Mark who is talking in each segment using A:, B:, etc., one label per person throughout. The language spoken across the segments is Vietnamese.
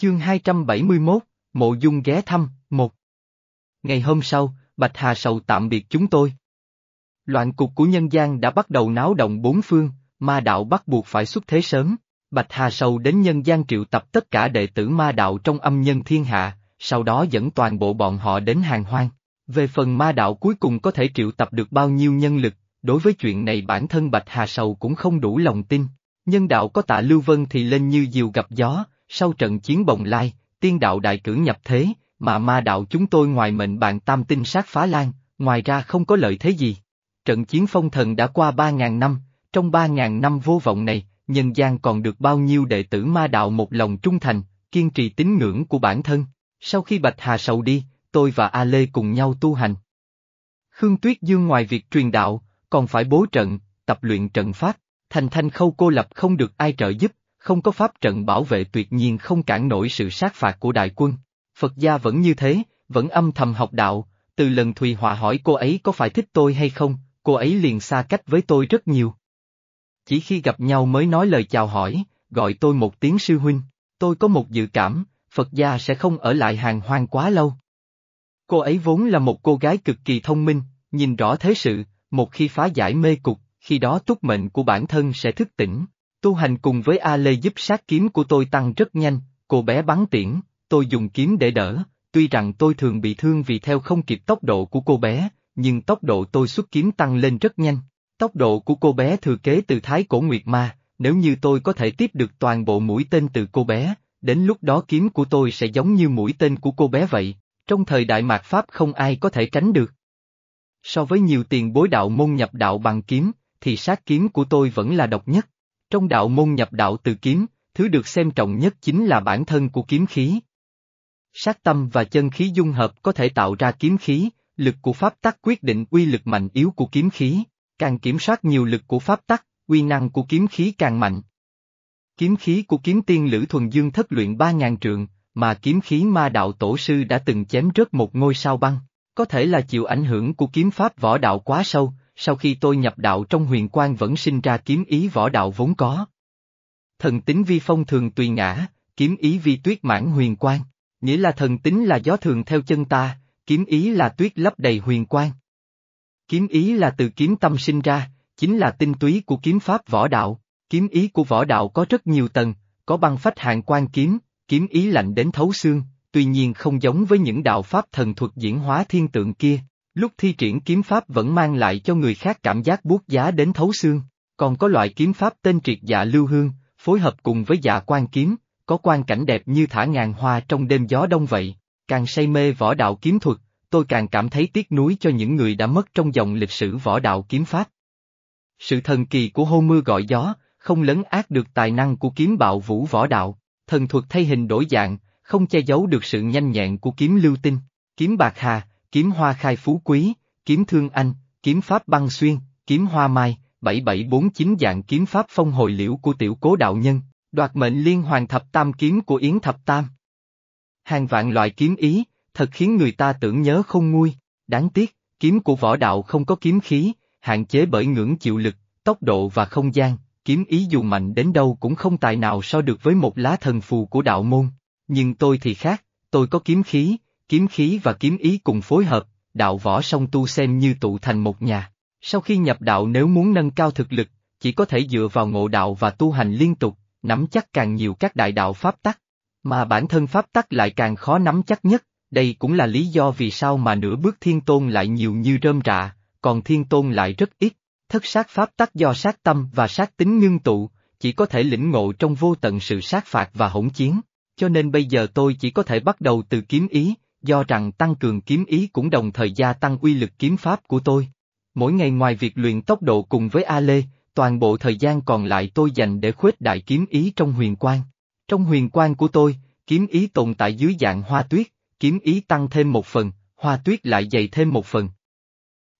A: Chương 271, Mộ Dung ghé thăm, một. Ngày hôm sau, Bạch Hà Sầu tạm biệt chúng tôi. Loạn cục của nhân gian đã bắt đầu náo động bốn phương, ma đạo bắt buộc phải xuất thế sớm. Bạch Hà Sầu đến nhân gian triệu tập tất cả đệ tử ma đạo trong âm nhân thiên hạ, sau đó dẫn toàn bộ bọn họ đến hàng hoang. Về phần ma đạo cuối cùng có thể triệu tập được bao nhiêu nhân lực, đối với chuyện này bản thân Bạch Hà Sầu cũng không đủ lòng tin. Nhân đạo có tạ Lưu Vân thì lên như diều gặp gió, sau trận chiến bồng lai, tiên đạo đại cử nhập thế, mà ma đạo chúng tôi ngoài mệnh bạn tam tinh sát phá lan, ngoài ra không có lợi thế gì. Trận chiến phong thần đã qua ba ngàn năm, trong ba ngàn năm vô vọng này, nhân gian còn được bao nhiêu đệ tử ma đạo một lòng trung thành, kiên trì tín ngưỡng của bản thân. Sau khi Bạch Hà Sầu đi, tôi và A Lê cùng nhau tu hành. Khương Tuyết Dương ngoài việc truyền đạo, còn phải bố trận, tập luyện trận pháp, thành thanh khâu cô lập không được ai trợ giúp, không có pháp trận bảo vệ tuyệt nhiên không cản nổi sự sát phạt của đại quân. Phật gia vẫn như thế, vẫn âm thầm học đạo, từ lần Thùy Họa hỏi cô ấy có phải thích tôi hay không, cô ấy liền xa cách với tôi rất nhiều. Chỉ khi gặp nhau mới nói lời chào hỏi, gọi tôi một tiếng sư huynh, tôi có một dự cảm, Phật gia sẽ không ở lại hàng hoang quá lâu. Cô ấy vốn là một cô gái cực kỳ thông minh, nhìn rõ thế sự, một khi phá giải mê cục, khi đó túc mệnh của bản thân sẽ thức tỉnh. Tu hành cùng với A Lê giúp sát kiếm của tôi tăng rất nhanh, cô bé bắn tiễn, tôi dùng kiếm để đỡ, tuy rằng tôi thường bị thương vì theo không kịp tốc độ của cô bé, nhưng tốc độ tôi xuất kiếm tăng lên rất nhanh. Tốc độ của cô bé thừa kế từ Thái Cổ Nguyệt Ma, nếu như tôi có thể tiếp được toàn bộ mũi tên từ cô bé, đến lúc đó kiếm của tôi sẽ giống như mũi tên của cô bé vậy, trong thời đại mạt Pháp không ai có thể tránh được. So với nhiều tiền bối đạo môn nhập đạo bằng kiếm, thì sát kiếm của tôi vẫn là độc nhất. Trong đạo môn nhập đạo từ kiếm, thứ được xem trọng nhất chính là bản thân của kiếm khí. Sát tâm và chân khí dung hợp có thể tạo ra kiếm khí, lực của pháp tắc quyết định uy lực mạnh yếu của kiếm khí, càng kiểm soát nhiều lực của pháp tắc, uy năng của kiếm khí càng mạnh. Kiếm khí của kiếm tiên Lữ Thuần Dương thất luyện ba ngàn trượng, mà kiếm khí ma đạo tổ sư đã từng chém rớt một ngôi sao băng, có thể là chịu ảnh hưởng của kiếm pháp võ đạo quá sâu, sau khi tôi nhập đạo trong huyền quan vẫn sinh ra kiếm ý võ đạo vốn có. Thần tính vi phong thường tùy ngã, kiếm ý vi tuyết mãn huyền quan, nghĩa là thần tính là gió thường theo chân ta, kiếm ý là tuyết lấp đầy huyền quan. Kiếm ý là từ kiếm tâm sinh ra, chính là tinh túy của kiếm pháp võ đạo, kiếm ý của võ đạo có rất nhiều tầng, có băng phách hạng quan kiếm, kiếm ý lạnh đến thấu xương, tuy nhiên không giống với những đạo pháp thần thuật diễn hóa thiên tượng kia, lúc thi triển kiếm pháp vẫn mang lại cho người khác cảm giác buốt giá đến thấu xương, còn có loại kiếm pháp tên triệt dạ lưu hương, phối hợp cùng với dạ quan kiếm, có quan cảnh đẹp như thả ngàn hoa trong đêm gió đông vậy, càng say mê võ đạo kiếm thuật, tôi càng cảm thấy tiếc nuối cho những người đã mất trong dòng lịch sử võ đạo kiếm pháp. Sự thần kỳ của hô mưa gọi gió, không lấn át được tài năng của kiếm bạo vũ võ đạo, thần thuật thay hình đổi dạng, không che giấu được sự nhanh nhẹn của kiếm lưu tinh, kiếm bạc hà, kiếm hoa khai phú quý, kiếm thương anh, kiếm pháp băng xuyên, kiếm hoa mai, 7749 dạng kiếm pháp phong hồi liễu của tiểu cố đạo nhân, đoạt mệnh liên hoàn thập tam kiếm của Yến Thập Tam. Hàng vạn loại kiếm ý, thật khiến người ta tưởng nhớ không nguôi, đáng tiếc, kiếm của võ đạo không có kiếm khí, hạn chế bởi ngưỡng chịu lực, tốc độ và không gian, kiếm ý dù mạnh đến đâu cũng không tài nào so được với một lá thần phù của đạo môn. Nhưng tôi thì khác, tôi có kiếm khí, kiếm khí và kiếm ý cùng phối hợp, đạo võ song tu xem như tụ thành một nhà. Sau khi nhập đạo nếu muốn nâng cao thực lực, chỉ có thể dựa vào ngộ đạo và tu hành liên tục, nắm chắc càng nhiều các đại đạo pháp tắc. Mà bản thân pháp tắc lại càng khó nắm chắc nhất, đây cũng là lý do vì sao mà nửa bước thiên tôn lại nhiều như rơm rạ, còn thiên tôn lại rất ít. Thất sát pháp tắc do sát tâm và sát tính ngưng tụ, chỉ có thể lĩnh ngộ trong vô tận sự sát phạt và hỗn chiến. Cho nên bây giờ tôi chỉ có thể bắt đầu từ kiếm ý, do rằng tăng cường kiếm ý cũng đồng thời gia tăng uy lực kiếm pháp của tôi. Mỗi ngày ngoài việc luyện tốc độ cùng với A Lê, toàn bộ thời gian còn lại tôi dành để khuếch đại kiếm ý trong huyền quan. Trong huyền quan của tôi, kiếm ý tồn tại dưới dạng hoa tuyết, kiếm ý tăng thêm một phần, hoa tuyết lại dày thêm một phần.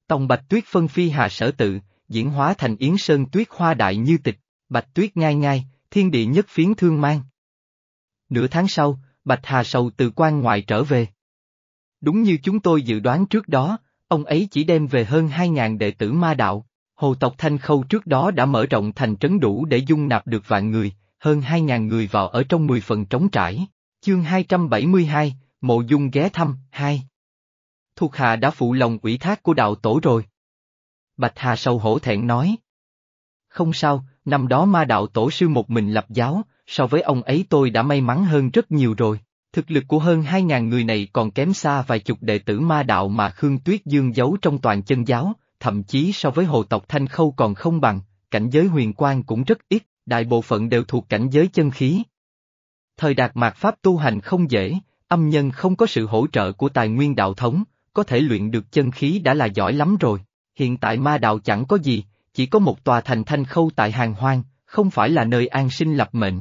A: Tòng bạch tuyết phân phi hạ sở tự, diễn hóa thành yến sơn tuyết hoa đại như tịch, bạch tuyết ngai ngai, thiên địa nhất phiến thương mang. Nửa tháng sau, Bạch Hà Sầu từ quan ngoại trở về. Đúng như chúng tôi dự đoán trước đó, ông ấy chỉ đem về hơn 2.000 đệ tử ma đạo. Hồ tộc Thanh Khâu trước đó đã mở rộng thành trấn đủ để dung nạp được vạn người, hơn 2.000 người vào ở trong 10 phần trống trải. Chương 272, Mộ Dung ghé thăm, 2 Thuộc hạ đã phụ lòng ủy thác của đạo tổ rồi. Bạch Hà sâu hổ thẹn nói. Không sao, năm đó ma đạo tổ sư một mình lập giáo, so với ông ấy tôi đã may mắn hơn rất nhiều rồi. Thực lực của hơn 2.000 người này còn kém xa vài chục đệ tử ma đạo mà Khương Tuyết Dương giấu trong toàn chân giáo, thậm chí so với hồ tộc Thanh Khâu còn không bằng, cảnh giới huyền quang cũng rất ít, đại bộ phận đều thuộc cảnh giới chân khí. Thời đạt mạt Pháp tu hành không dễ, âm nhân không có sự hỗ trợ của tài nguyên đạo thống, có thể luyện được chân khí đã là giỏi lắm rồi. Hiện tại ma đạo chẳng có gì, chỉ có một tòa thành thanh khâu tại hàng hoang, không phải là nơi an sinh lập mệnh.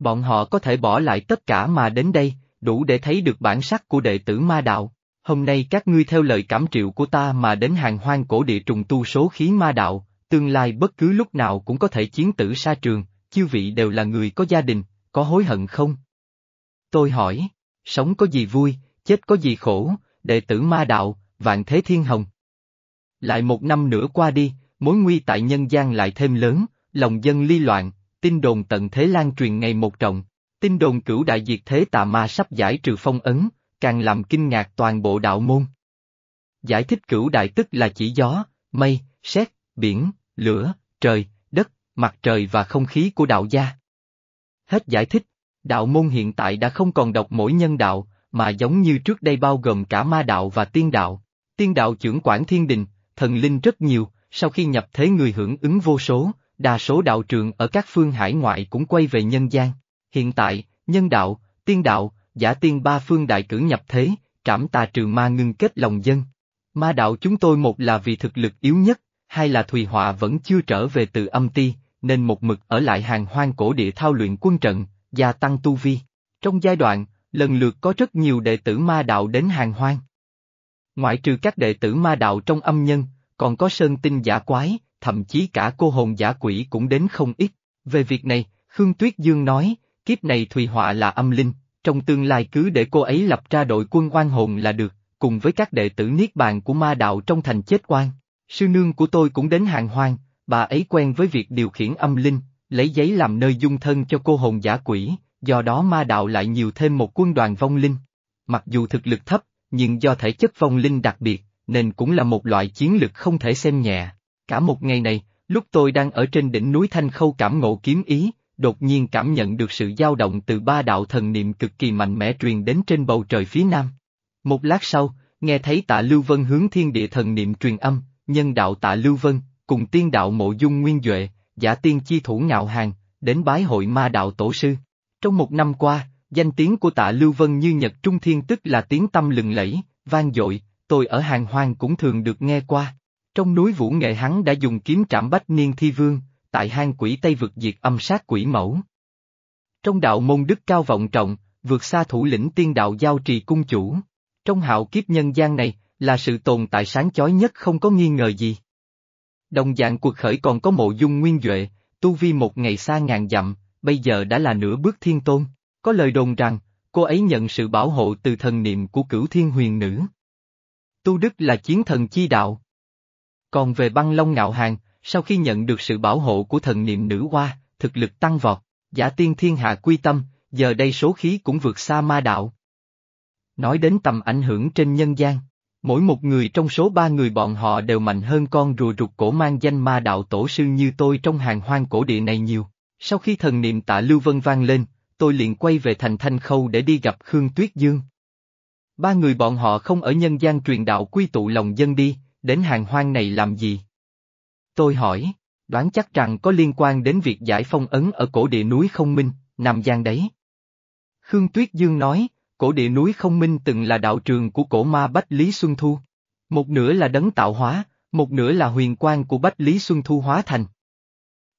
A: Bọn họ có thể bỏ lại tất cả mà đến đây, đủ để thấy được bản sắc của đệ tử ma đạo. Hôm nay các ngươi theo lời cảm triệu của ta mà đến hàng hoang cổ địa trùng tu số khí ma đạo, tương lai bất cứ lúc nào cũng có thể chiến tử xa trường, chư vị đều là người có gia đình, có hối hận không? Tôi hỏi, sống có gì vui, chết có gì khổ, đệ tử ma đạo, vạn thế thiên hồng. Lại một năm nữa qua đi, mối nguy tại nhân gian lại thêm lớn, lòng dân ly loạn, tin đồn tận thế lan truyền ngày một trọng, tin đồn cửu đại diệt thế tà ma sắp giải trừ phong ấn, càng làm kinh ngạc toàn bộ đạo môn. Giải thích cửu đại tức là chỉ gió, mây, sét, biển, lửa, trời, đất, mặt trời và không khí của đạo gia. Hết giải thích, đạo môn hiện tại đã không còn độc mỗi nhân đạo, mà giống như trước đây bao gồm cả ma đạo và tiên đạo. Tiên đạo trưởng quản thiên đình, thần linh rất nhiều, sau khi nhập thế người hưởng ứng vô số, đa số đạo trường ở các phương hải ngoại cũng quay về nhân gian. Hiện tại, nhân đạo, tiên đạo, giả tiên ba phương đại cử nhập thế, trảm tà trừ ma ngưng kết lòng dân. Ma đạo chúng tôi một là vì thực lực yếu nhất, hai là Thùy Họa vẫn chưa trở về từ âm ti, nên một mực ở lại hàng hoang cổ địa thao luyện quân trận, gia tăng tu vi. Trong giai đoạn, lần lượt có rất nhiều đệ tử ma đạo đến hàng hoang. Ngoại trừ các đệ tử ma đạo trong âm nhân, còn có sơn tinh giả quái, thậm chí cả cô hồn giả quỷ cũng đến không ít. Về việc này, Khương Tuyết Dương nói, kiếp này Thùy Họa là âm linh, trong tương lai cứ để cô ấy lập ra đội quân oan hồn là được, cùng với các đệ tử niết bàn của ma đạo trong thành chết quan, Sư nương của tôi cũng đến hàng hoang, bà ấy quen với việc điều khiển âm linh, lấy giấy làm nơi dung thân cho cô hồn giả quỷ, do đó ma đạo lại nhiều thêm một quân đoàn vong linh. Mặc dù thực lực thấp, nhưng do thể chất vong linh đặc biệt, nên cũng là một loại chiến lực không thể xem nhẹ. Cả một ngày này, lúc tôi đang ở trên đỉnh núi Thanh Khâu cảm ngộ kiếm ý, đột nhiên cảm nhận được sự dao động từ ba đạo thần niệm cực kỳ mạnh mẽ truyền đến trên bầu trời phía nam. Một lát sau, nghe thấy tạ Lưu Vân hướng thiên địa thần niệm truyền âm, nhân đạo tạ Lưu Vân, cùng tiên đạo mộ dung nguyên Duệ, giả tiên chi thủ ngạo hàng, đến bái hội ma đạo tổ sư. Trong một năm qua, danh tiếng của tạ Lưu Vân như Nhật Trung Thiên tức là tiếng tâm lừng lẫy, vang dội, tôi ở hàng hoang cũng thường được nghe qua. Trong núi Vũ Nghệ hắn đã dùng kiếm trảm bách niên thi vương, tại hang quỷ Tây vực diệt âm sát quỷ mẫu. Trong đạo môn đức cao vọng trọng, vượt xa thủ lĩnh tiên đạo giao trì cung chủ. Trong hạo kiếp nhân gian này, là sự tồn tại sáng chói nhất không có nghi ngờ gì. Đồng dạng cuộc khởi còn có mộ dung nguyên Duệ, tu vi một ngày xa ngàn dặm, bây giờ đã là nửa bước thiên tôn. Có lời đồn rằng, cô ấy nhận sự bảo hộ từ thần niệm của cửu thiên huyền nữ. Tu Đức là chiến thần chi đạo. Còn về băng long ngạo hàng, sau khi nhận được sự bảo hộ của thần niệm nữ hoa, thực lực tăng vọt, giả tiên thiên hạ quy tâm, giờ đây số khí cũng vượt xa ma đạo. Nói đến tầm ảnh hưởng trên nhân gian, mỗi một người trong số ba người bọn họ đều mạnh hơn con rùa rụt cổ mang danh ma đạo tổ sư như tôi trong hàng hoang cổ địa này nhiều. Sau khi thần niệm tạ Lưu Vân vang lên, tôi liền quay về thành Thanh Khâu để đi gặp Khương Tuyết Dương. Ba người bọn họ không ở nhân gian truyền đạo quy tụ lòng dân đi, đến hàng hoang này làm gì? Tôi hỏi, đoán chắc rằng có liên quan đến việc giải phong ấn ở cổ địa núi không minh, nằm gian đấy. Khương Tuyết Dương nói, cổ địa núi không minh từng là đạo trường của cổ ma Bách Lý Xuân Thu. Một nửa là đấng tạo hóa, một nửa là huyền quang của Bách Lý Xuân Thu hóa thành.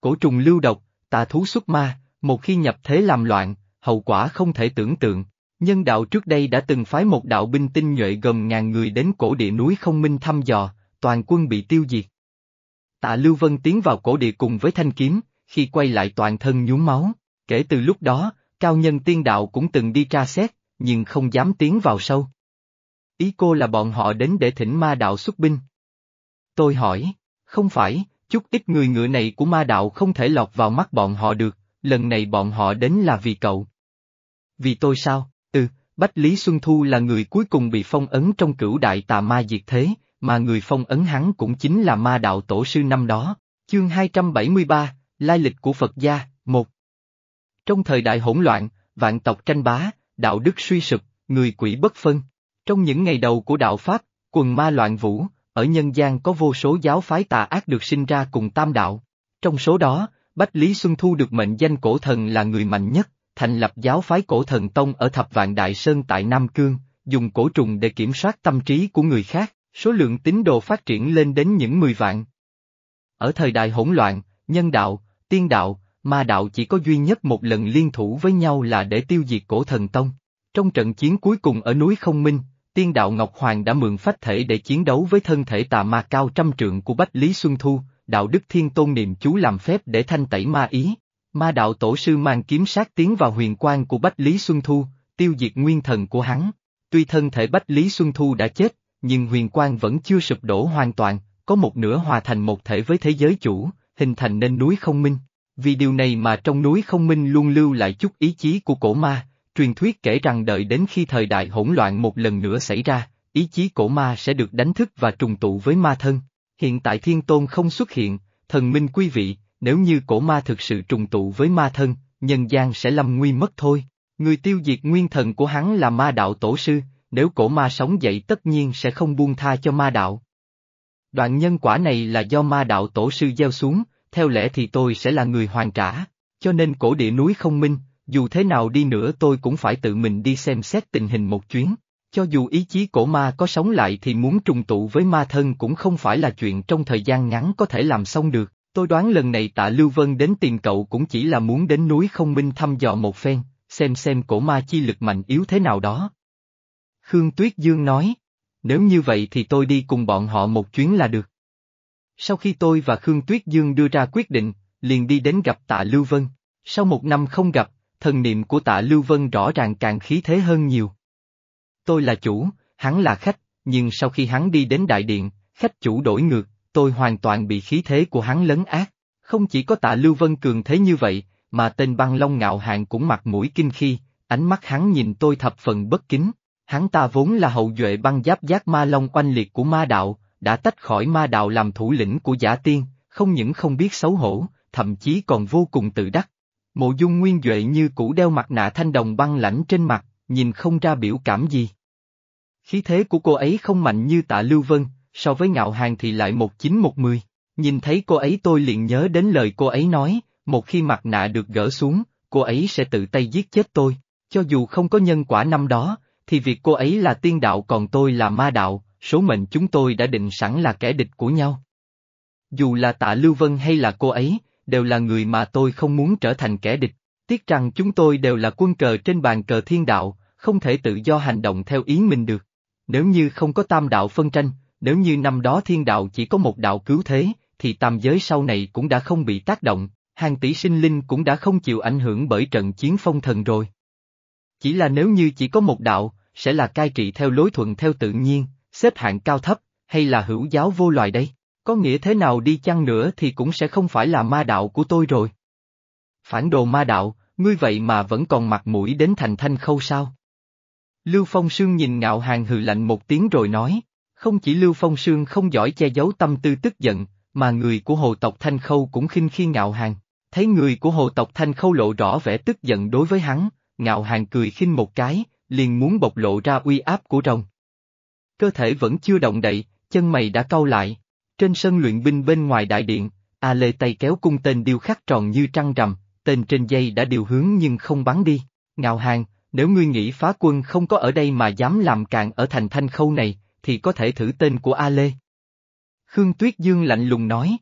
A: Cổ trùng lưu độc, tà thú xuất ma, một khi nhập thế làm loạn, hậu quả không thể tưởng tượng. Nhân đạo trước đây đã từng phái một đạo binh tinh nhuệ gồm ngàn người đến cổ địa núi không minh thăm dò, toàn quân bị tiêu diệt. Tạ Lưu Vân tiến vào cổ địa cùng với thanh kiếm, khi quay lại toàn thân nhúm máu. Kể từ lúc đó, cao nhân tiên đạo cũng từng đi tra xét, nhưng không dám tiến vào sâu. Ý cô là bọn họ đến để thỉnh ma đạo xuất binh. Tôi hỏi, không phải, chút ít người ngựa này của ma đạo không thể lọt vào mắt bọn họ được, lần này bọn họ đến là vì cậu. Vì tôi sao? Bách Lý Xuân Thu là người cuối cùng bị phong ấn trong cửu đại tà ma diệt thế, mà người phong ấn hắn cũng chính là ma đạo tổ sư năm đó. Chương 273, Lai lịch của Phật gia, 1 Trong thời đại hỗn loạn, vạn tộc tranh bá, đạo đức suy sụp, người quỷ bất phân. Trong những ngày đầu của đạo Pháp, quần ma loạn vũ, ở nhân gian có vô số giáo phái tà ác được sinh ra cùng tam đạo. Trong số đó, Bách Lý Xuân Thu được mệnh danh cổ thần là người mạnh nhất, thành lập giáo phái cổ thần tông ở Thập Vạn Đại Sơn tại Nam Cương, dùng cổ trùng để kiểm soát tâm trí của người khác, số lượng tín đồ phát triển lên đến những 10 vạn. Ở thời đại hỗn loạn, nhân đạo, tiên đạo, ma đạo chỉ có duy nhất một lần liên thủ với nhau là để tiêu diệt cổ thần tông. Trong trận chiến cuối cùng ở núi Không Minh, tiên đạo Ngọc Hoàng đã mượn phách thể để chiến đấu với thân thể tà ma cao trăm trượng của Bách Lý Xuân Thu, đạo đức thiên tôn niệm chú làm phép để thanh tẩy ma ý. Ma đạo tổ sư mang kiếm sát tiến vào huyền quan của Bách Lý Xuân Thu, tiêu diệt nguyên thần của hắn. Tuy thân thể Bách Lý Xuân Thu đã chết, nhưng huyền quan vẫn chưa sụp đổ hoàn toàn, có một nửa hòa thành một thể với thế giới chủ, hình thành nên núi không minh. Vì điều này mà trong núi không minh luôn lưu lại chút ý chí của cổ ma, truyền thuyết kể rằng đợi đến khi thời đại hỗn loạn một lần nữa xảy ra, ý chí cổ ma sẽ được đánh thức và trùng tụ với ma thân. Hiện tại thiên tôn không xuất hiện, thần minh quý vị, nếu như cổ ma thực sự trùng tụ với ma thân, nhân gian sẽ lâm nguy mất thôi. Người tiêu diệt nguyên thần của hắn là ma đạo tổ sư, nếu cổ ma sống dậy tất nhiên sẽ không buông tha cho ma đạo. Đoạn nhân quả này là do ma đạo tổ sư gieo xuống, theo lẽ thì tôi sẽ là người hoàn trả, cho nên cổ địa núi không minh, dù thế nào đi nữa tôi cũng phải tự mình đi xem xét tình hình một chuyến. Cho dù ý chí cổ ma có sống lại thì muốn trùng tụ với ma thân cũng không phải là chuyện trong thời gian ngắn có thể làm xong được, tôi đoán lần này tạ Lưu Vân đến tìm cậu cũng chỉ là muốn đến núi không minh thăm dò một phen, xem xem cổ ma chi lực mạnh yếu thế nào đó. Khương Tuyết Dương nói, nếu như vậy thì tôi đi cùng bọn họ một chuyến là được. Sau khi tôi và Khương Tuyết Dương đưa ra quyết định, liền đi đến gặp tạ Lưu Vân. Sau một năm không gặp, thần niệm của tạ Lưu Vân rõ ràng càng khí thế hơn nhiều. Tôi là chủ, hắn là khách, nhưng sau khi hắn đi đến đại điện, khách chủ đổi ngược, tôi hoàn toàn bị khí thế của hắn lấn át. Không chỉ có tạ Lưu Vân cường thế như vậy, mà tên băng long ngạo hạng cũng mặt mũi kinh khi, ánh mắt hắn nhìn tôi thập phần bất kính. Hắn ta vốn là hậu duệ băng giáp giác ma long oanh liệt của ma đạo, đã tách khỏi ma đạo làm thủ lĩnh của giả tiên, không những không biết xấu hổ, thậm chí còn vô cùng tự đắc. Mộ dung nguyên duệ như cũ đeo mặt nạ thanh đồng băng lãnh trên mặt, nhìn không ra biểu cảm gì. Khí thế của cô ấy không mạnh như tạ Lưu Vân, so với ngạo hàng thì lại một chín một mười. Nhìn thấy cô ấy tôi liền nhớ đến lời cô ấy nói, một khi mặt nạ được gỡ xuống, cô ấy sẽ tự tay giết chết tôi. Cho dù không có nhân quả năm đó, thì việc cô ấy là tiên đạo còn tôi là ma đạo, số mệnh chúng tôi đã định sẵn là kẻ địch của nhau. Dù là tạ Lưu Vân hay là cô ấy, đều là người mà tôi không muốn trở thành kẻ địch. Tiếc rằng chúng tôi đều là quân cờ trên bàn cờ thiên đạo, không thể tự do hành động theo ý mình được. Nếu như không có tam đạo phân tranh, nếu như năm đó thiên đạo chỉ có một đạo cứu thế, thì tam giới sau này cũng đã không bị tác động, hàng tỷ sinh linh cũng đã không chịu ảnh hưởng bởi trận chiến phong thần rồi. Chỉ là nếu như chỉ có một đạo, sẽ là cai trị theo lối thuận theo tự nhiên, xếp hạng cao thấp, hay là hữu giáo vô loài đây? Có nghĩa thế nào đi chăng nữa thì cũng sẽ không phải là ma đạo của tôi rồi. Phản đồ ma đạo, ngươi vậy mà vẫn còn mặt mũi đến thành thanh khâu sao? Lưu Phong Sương nhìn ngạo hàng hừ lạnh một tiếng rồi nói, không chỉ Lưu Phong Sương không giỏi che giấu tâm tư tức giận, mà người của hồ tộc Thanh Khâu cũng khinh khi ngạo hàng. Thấy người của hồ tộc Thanh Khâu lộ rõ vẻ tức giận đối với hắn, ngạo hàng cười khinh một cái, liền muốn bộc lộ ra uy áp của rồng. Cơ thể vẫn chưa động đậy, chân mày đã cau lại. Trên sân luyện binh bên ngoài đại điện, A Lê tay kéo cung tên điêu khắc tròn như trăng rằm, tên trên dây đã điều hướng nhưng không bắn đi. Ngạo hàng, nếu ngươi nghĩ phá quân không có ở đây mà dám làm cạn ở thành thanh khâu này, thì có thể thử tên của A Lê. Khương Tuyết Dương lạnh lùng nói.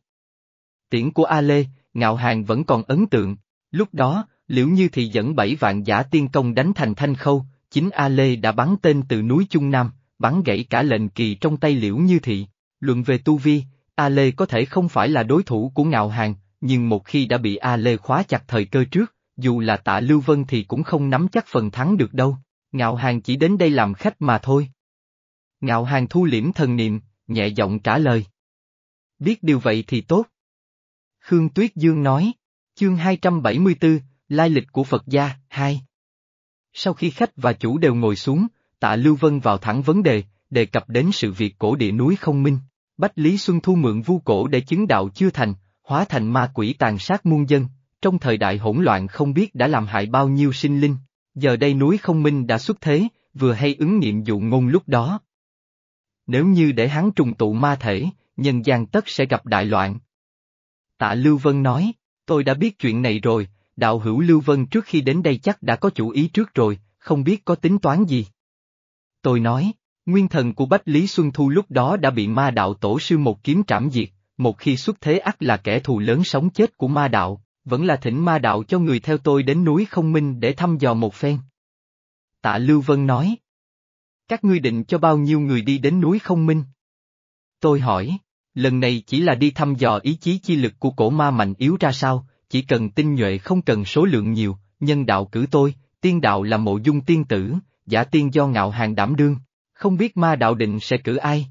A: Tiễn của A Lê, ngạo hàng vẫn còn ấn tượng. Lúc đó, liễu như thì dẫn bảy vạn giả tiên công đánh thành thanh khâu, chính A Lê đã bắn tên từ núi Trung Nam, bắn gãy cả lệnh kỳ trong tay liễu như thị. Luận về tu vi, A Lê có thể không phải là đối thủ của ngạo hàng, nhưng một khi đã bị A Lê khóa chặt thời cơ trước, dù là tạ Lưu Vân thì cũng không nắm chắc phần thắng được đâu, ngạo hàng chỉ đến đây làm khách mà thôi. Ngạo hàng thu liễm thần niệm, nhẹ giọng trả lời. Biết điều vậy thì tốt. Khương Tuyết Dương nói, chương 274, Lai lịch của Phật gia, 2. Sau khi khách và chủ đều ngồi xuống, tạ Lưu Vân vào thẳng vấn đề, đề cập đến sự việc cổ địa núi không minh. Bách Lý Xuân Thu mượn vu cổ để chứng đạo chưa thành, hóa thành ma quỷ tàn sát muôn dân, trong thời đại hỗn loạn không biết đã làm hại bao nhiêu sinh linh. Giờ đây núi không minh đã xuất thế, vừa hay ứng nghiệm dụ ngôn lúc đó. Nếu như để hắn trùng tụ ma thể, nhân gian tất sẽ gặp đại loạn. Tạ Lưu Vân nói, tôi đã biết chuyện này rồi, đạo hữu Lưu Vân trước khi đến đây chắc đã có chủ ý trước rồi, không biết có tính toán gì. Tôi nói, nguyên thần của Bách Lý Xuân Thu lúc đó đã bị ma đạo tổ sư một kiếm trảm diệt, một khi xuất thế ắt là kẻ thù lớn sống chết của ma đạo, vẫn là thỉnh ma đạo cho người theo tôi đến núi không minh để thăm dò một phen. Tạ Lưu Vân nói. Các ngươi định cho bao nhiêu người đi đến núi không minh? Tôi hỏi, lần này chỉ là đi thăm dò ý chí chi lực của cổ ma mạnh yếu ra sao, chỉ cần tinh nhuệ không cần số lượng nhiều, nhân đạo cử tôi, tiên đạo là mộ dung tiên tử, giả tiên do ngạo hàng đảm đương, không biết ma đạo định sẽ cử ai.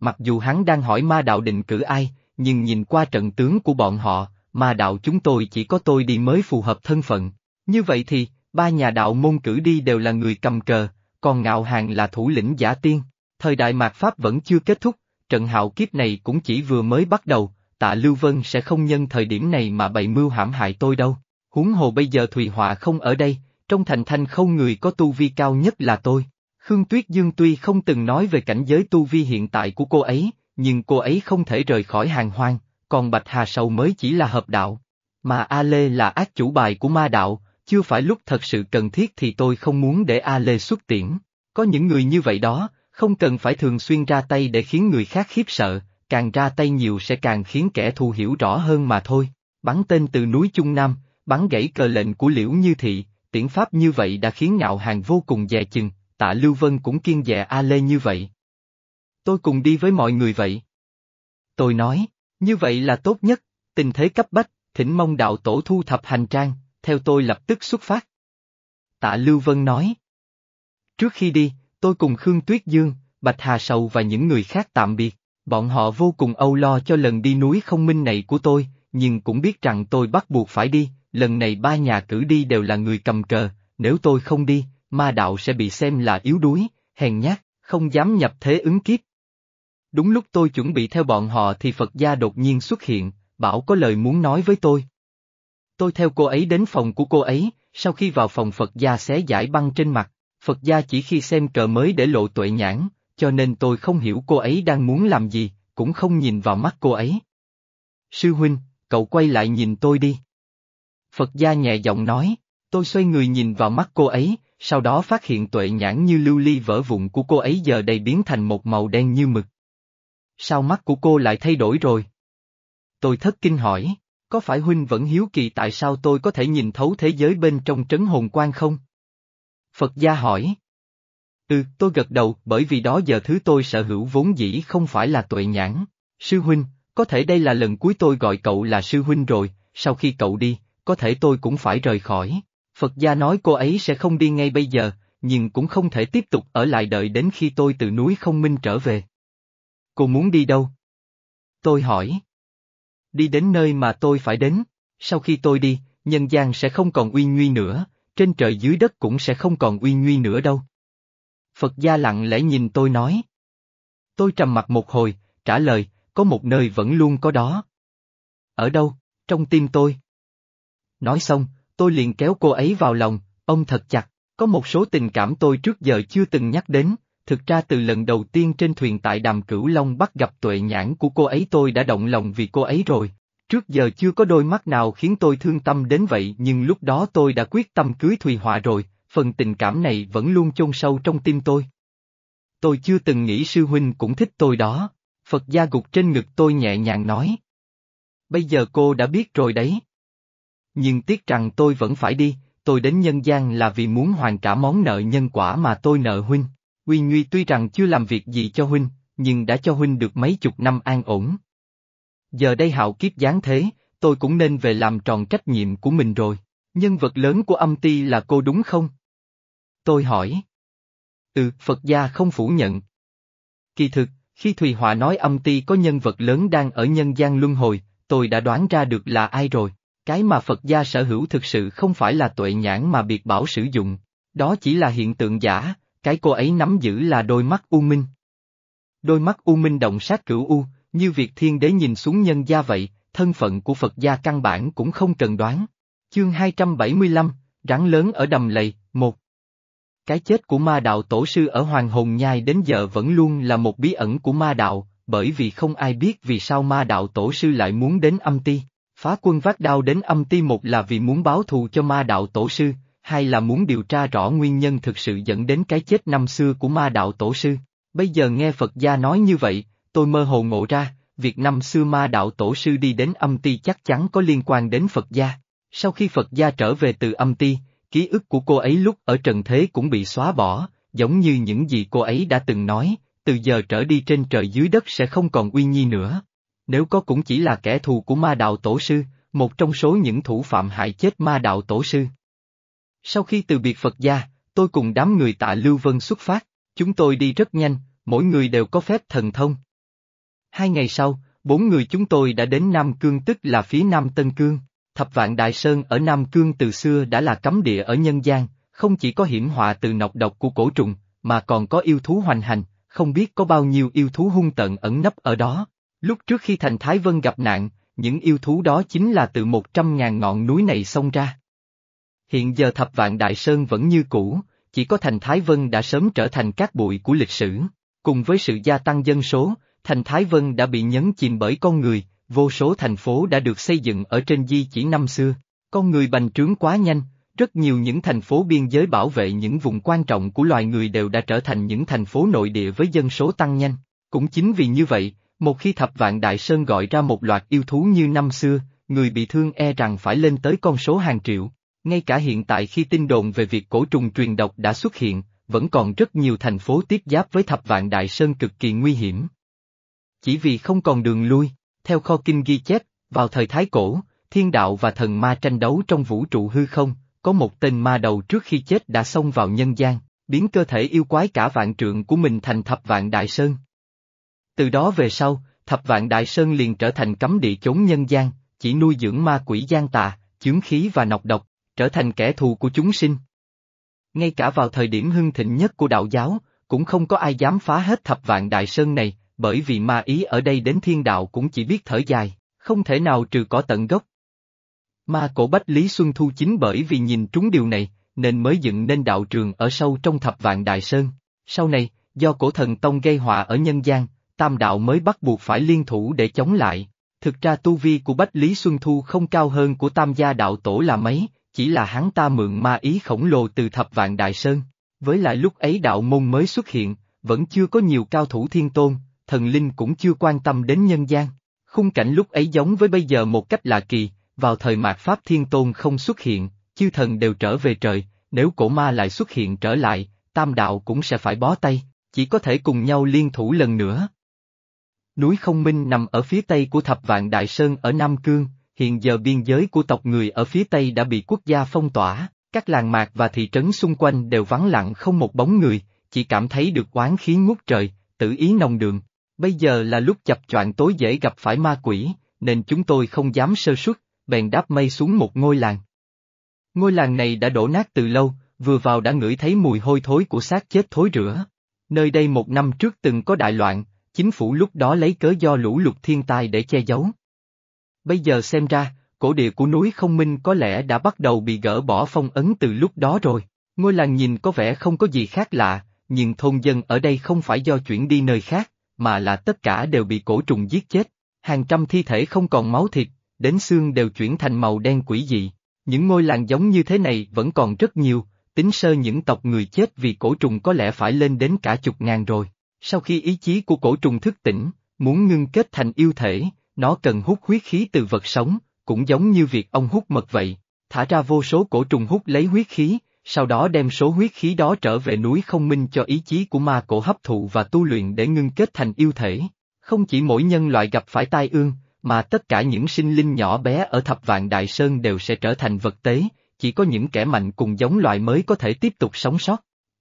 A: Mặc dù hắn đang hỏi ma đạo định cử ai, nhưng nhìn qua trận tướng của bọn họ, ma đạo chúng tôi chỉ có tôi đi mới phù hợp thân phận. Như vậy thì, ba nhà đạo môn cử đi đều là người cầm cờ, còn ngạo hàng là thủ lĩnh giả tiên. Thời đại mạt Pháp vẫn chưa kết thúc, trận hạo kiếp này cũng chỉ vừa mới bắt đầu, tạ Lưu Vân sẽ không nhân thời điểm này mà bày mưu hãm hại tôi đâu. Huống hồ bây giờ Thùy Họa không ở đây, trong thành thanh không người có tu vi cao nhất là tôi. Khương Tuyết Dương tuy không từng nói về cảnh giới tu vi hiện tại của cô ấy, nhưng cô ấy không thể rời khỏi hàng hoang, còn Bạch Hà Sầu mới chỉ là hợp đạo. Mà A Lê là ác chủ bài của ma đạo, chưa phải lúc thật sự cần thiết thì tôi không muốn để A Lê xuất tiễn. Có những người như vậy đó, không cần phải thường xuyên ra tay để khiến người khác khiếp sợ, càng ra tay nhiều sẽ càng khiến kẻ thù hiểu rõ hơn mà thôi. Bắn tên từ núi Trung Nam, bắn gãy cờ lệnh của Liễu Như Thị, tiễn pháp như vậy đã khiến ngạo hàng vô cùng dè chừng, tạ Lưu Vân cũng kiên dè A Lê như vậy. Tôi cùng đi với mọi người vậy. Tôi nói, như vậy là tốt nhất, tình thế cấp bách, thỉnh mong đạo tổ thu thập hành trang, theo tôi lập tức xuất phát. Tạ Lưu Vân nói. Trước khi đi, tôi cùng Khương Tuyết Dương, Bạch Hà Sầu và những người khác tạm biệt, bọn họ vô cùng âu lo cho lần đi núi không minh này của tôi, nhưng cũng biết rằng tôi bắt buộc phải đi, lần này ba nhà cử đi đều là người cầm cờ, nếu tôi không đi, ma đạo sẽ bị xem là yếu đuối, hèn nhát, không dám nhập thế ứng kiếp. Đúng lúc tôi chuẩn bị theo bọn họ thì Phật gia đột nhiên xuất hiện, bảo có lời muốn nói với tôi. Tôi theo cô ấy đến phòng của cô ấy, sau khi vào phòng Phật gia xé giải băng trên mặt, Phật gia chỉ khi xem cờ mới để lộ tuệ nhãn, cho nên tôi không hiểu cô ấy đang muốn làm gì, cũng không nhìn vào mắt cô ấy. Sư huynh, cậu quay lại nhìn tôi đi. Phật gia nhẹ giọng nói, tôi xoay người nhìn vào mắt cô ấy, sau đó phát hiện tuệ nhãn như lưu ly vỡ vụn của cô ấy giờ đây biến thành một màu đen như mực. Sao mắt của cô lại thay đổi rồi? Tôi thất kinh hỏi, có phải huynh vẫn hiếu kỳ tại sao tôi có thể nhìn thấu thế giới bên trong trấn hồn quan không? Phật gia hỏi. Ừ, tôi gật đầu, bởi vì đó giờ thứ tôi sở hữu vốn dĩ không phải là tuệ nhãn. Sư huynh, có thể đây là lần cuối tôi gọi cậu là sư huynh rồi, sau khi cậu đi, có thể tôi cũng phải rời khỏi. Phật gia nói cô ấy sẽ không đi ngay bây giờ, nhưng cũng không thể tiếp tục ở lại đợi đến khi tôi từ núi không minh trở về. Cô muốn đi đâu? Tôi hỏi. Đi đến nơi mà tôi phải đến, sau khi tôi đi, nhân gian sẽ không còn uy nguy nữa, trên trời dưới đất cũng sẽ không còn uy nguy nữa đâu. Phật gia lặng lẽ nhìn tôi nói. Tôi trầm mặt một hồi, trả lời, có một nơi vẫn luôn có đó. Ở đâu? Trong tim tôi. Nói xong, tôi liền kéo cô ấy vào lòng, ông thật chặt, có một số tình cảm tôi trước giờ chưa từng nhắc đến, thực ra từ lần đầu tiên trên thuyền tại đàm cửu Long bắt gặp tuệ nhãn của cô ấy tôi đã động lòng vì cô ấy rồi. Trước giờ chưa có đôi mắt nào khiến tôi thương tâm đến vậy nhưng lúc đó tôi đã quyết tâm cưới Thùy Họa rồi, phần tình cảm này vẫn luôn chôn sâu trong tim tôi. Tôi chưa từng nghĩ sư huynh cũng thích tôi đó, Phật gia gục trên ngực tôi nhẹ nhàng nói. Bây giờ cô đã biết rồi đấy. Nhưng tiếc rằng tôi vẫn phải đi, tôi đến nhân gian là vì muốn hoàn trả món nợ nhân quả mà tôi nợ huynh. Uy Nguy tuy rằng chưa làm việc gì cho huynh, nhưng đã cho huynh được mấy chục năm an ổn. Giờ đây hạo kiếp giáng thế, tôi cũng nên về làm tròn trách nhiệm của mình rồi. Nhân vật lớn của âm ti là cô đúng không? Tôi hỏi. Ừ, Phật gia không phủ nhận. Kỳ thực, khi Thùy Họa nói âm ti có nhân vật lớn đang ở nhân gian luân hồi, tôi đã đoán ra được là ai rồi. Cái mà Phật gia sở hữu thực sự không phải là tuệ nhãn mà biệt bảo sử dụng, Đó chỉ là hiện tượng giả, cái cô ấy nắm giữ là đôi mắt u minh. Đôi mắt u minh động sát cửu u, như việc thiên đế nhìn xuống nhân gia vậy, thân phận của Phật gia căn bản cũng không cần đoán. Chương 275, Rắn lớn ở đầm lầy, một Cái chết của ma đạo tổ sư ở Hoàng Hồn Nhai đến giờ vẫn luôn là một bí ẩn của ma đạo, bởi vì không ai biết vì sao ma đạo tổ sư lại muốn đến âm ti. Phá quân vác đao đến âm ti một là vì muốn báo thù cho ma đạo tổ sư, hai là muốn điều tra rõ nguyên nhân thực sự dẫn đến cái chết năm xưa của ma đạo tổ sư. Bây giờ nghe Phật gia nói như vậy, tôi mơ hồ ngộ ra, việc năm xưa ma đạo tổ sư đi đến âm ti chắc chắn có liên quan đến Phật gia. Sau khi Phật gia trở về từ âm ti, ký ức của cô ấy lúc ở trần thế cũng bị xóa bỏ, giống như những gì cô ấy đã từng nói, từ giờ trở đi trên trời dưới đất sẽ không còn uy nhi nữa. Nếu có cũng chỉ là kẻ thù của ma đạo tổ sư, một trong số những thủ phạm hại chết ma đạo tổ sư. Sau khi từ biệt Phật gia, tôi cùng đám người tạ Lưu Vân xuất phát, chúng tôi đi rất nhanh, mỗi người đều có phép thần thông. Hai ngày sau, bốn người chúng tôi đã đến Nam Cương tức là phía Nam Tân Cương. Thập vạn Đại Sơn ở Nam Cương từ xưa đã là cấm địa ở nhân gian, không chỉ có hiểm họa từ nọc độc của cổ trùng, mà còn có yêu thú hoành hành, không biết có bao nhiêu yêu thú hung tận ẩn nấp ở đó. Lúc trước khi thành Thái Vân gặp nạn, những yêu thú đó chính là từ một trăm ngàn ngọn núi này xông ra. Hiện giờ thập vạn Đại Sơn vẫn như cũ, chỉ có thành Thái Vân đã sớm trở thành cát bụi của lịch sử. Cùng với sự gia tăng dân số, thành Thái Vân đã bị nhấn chìm bởi con người, vô số thành phố đã được xây dựng ở trên di chỉ năm xưa. Con người bành trướng quá nhanh, rất nhiều những thành phố biên giới bảo vệ những vùng quan trọng của loài người đều đã trở thành những thành phố nội địa với dân số tăng nhanh. Cũng chính vì như vậy, một khi thập vạn đại sơn gọi ra một loạt yêu thú như năm xưa, người bị thương e rằng phải lên tới con số hàng triệu. Ngay cả hiện tại khi tin đồn về việc cổ trùng truyền độc đã xuất hiện, vẫn còn rất nhiều thành phố tiếp giáp với thập vạn đại sơn cực kỳ nguy hiểm. Chỉ vì không còn đường lui, theo kho kinh ghi chép, vào thời Thái Cổ, thiên đạo và thần ma tranh đấu trong vũ trụ hư không, có một tên ma đầu trước khi chết đã xông vào nhân gian, biến cơ thể yêu quái cả vạn trượng của mình thành thập vạn đại sơn. Từ đó về sau, thập vạn đại sơn liền trở thành cấm địa chốn nhân gian, chỉ nuôi dưỡng ma quỷ gian tà, chướng khí và nọc độc, trở thành kẻ thù của chúng sinh. Ngay cả vào thời điểm hưng thịnh nhất của đạo giáo, cũng không có ai dám phá hết thập vạn đại sơn này, bởi vì ma ý ở đây đến thiên đạo cũng chỉ biết thở dài, không thể nào trừ cỏ tận gốc. Ma cổ Bách Lý Xuân Thu chính bởi vì nhìn trúng điều này, nên mới dựng nên đạo trường ở sâu trong thập vạn đại sơn. Sau này, do cổ thần tông gây họa ở nhân gian, tam đạo mới bắt buộc phải liên thủ để chống lại. Thực ra tu vi của Bách Lý Xuân Thu không cao hơn của tam gia đạo tổ là mấy, chỉ là hắn ta mượn ma ý khổng lồ từ thập vạn đại sơn. Với lại lúc ấy đạo môn mới xuất hiện, vẫn chưa có nhiều cao thủ thiên tôn, thần linh cũng chưa quan tâm đến nhân gian. Khung cảnh lúc ấy giống với bây giờ một cách lạ kỳ, vào thời mạt Pháp Thiên Tôn không xuất hiện, chư thần đều trở về trời, nếu cổ ma lại xuất hiện trở lại, tam đạo cũng sẽ phải bó tay, chỉ có thể cùng nhau liên thủ lần nữa. Núi Không Minh nằm ở phía tây của Thập Vạn Đại Sơn ở Nam Cương, hiện giờ biên giới của tộc người ở phía tây đã bị quốc gia phong tỏa, các làng mạc và thị trấn xung quanh đều vắng lặng không một bóng người, chỉ cảm thấy được oán khí ngút trời, tự ý nồng đường. Bây giờ là lúc chập choạng tối dễ gặp phải ma quỷ, nên chúng tôi không dám sơ suất, bèn đáp mây xuống một ngôi làng. Ngôi làng này đã đổ nát từ lâu, vừa vào đã ngửi thấy mùi hôi thối của xác chết thối rữa. Nơi đây một năm trước từng có đại loạn, chính phủ lúc đó lấy cớ do lũ lụt thiên tai để che giấu. Bây giờ xem ra, cổ địa của núi không minh có lẽ đã bắt đầu bị gỡ bỏ phong ấn từ lúc đó rồi. Ngôi làng nhìn có vẻ không có gì khác lạ, nhưng thôn dân ở đây không phải do chuyển đi nơi khác, mà là tất cả đều bị cổ trùng giết chết. Hàng trăm thi thể không còn máu thịt, đến xương đều chuyển thành màu đen quỷ dị. Những ngôi làng giống như thế này vẫn còn rất nhiều, tính sơ những tộc người chết vì cổ trùng có lẽ phải lên đến cả chục ngàn rồi. Sau khi ý chí của cổ trùng thức tỉnh, muốn ngưng kết thành yêu thể, nó cần hút huyết khí từ vật sống, cũng giống như việc ông hút mật vậy, thả ra vô số cổ trùng hút lấy huyết khí, sau đó đem số huyết khí đó trở về núi không minh cho ý chí của ma cổ hấp thụ và tu luyện để ngưng kết thành yêu thể. Không chỉ mỗi nhân loại gặp phải tai ương, mà tất cả những sinh linh nhỏ bé ở thập vạn đại sơn đều sẽ trở thành vật tế, chỉ có những kẻ mạnh cùng giống loại mới có thể tiếp tục sống sót.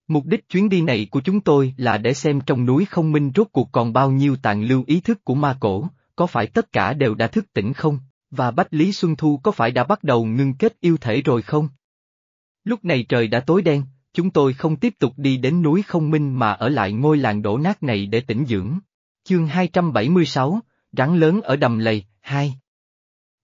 A: Mục đích chuyến đi này của chúng tôi là để xem trong núi không minh rốt cuộc còn bao nhiêu tàn lưu ý thức của ma cổ, có phải tất cả đều đã thức tỉnh không, và Bách Lý Xuân Thu có phải đã bắt đầu ngưng kết yêu thể rồi không? Lúc này trời đã tối đen, chúng tôi không tiếp tục đi đến núi không minh mà ở lại ngôi làng đổ nát này để tĩnh dưỡng. Chương 276, Rắn lớn ở đầm lầy, 2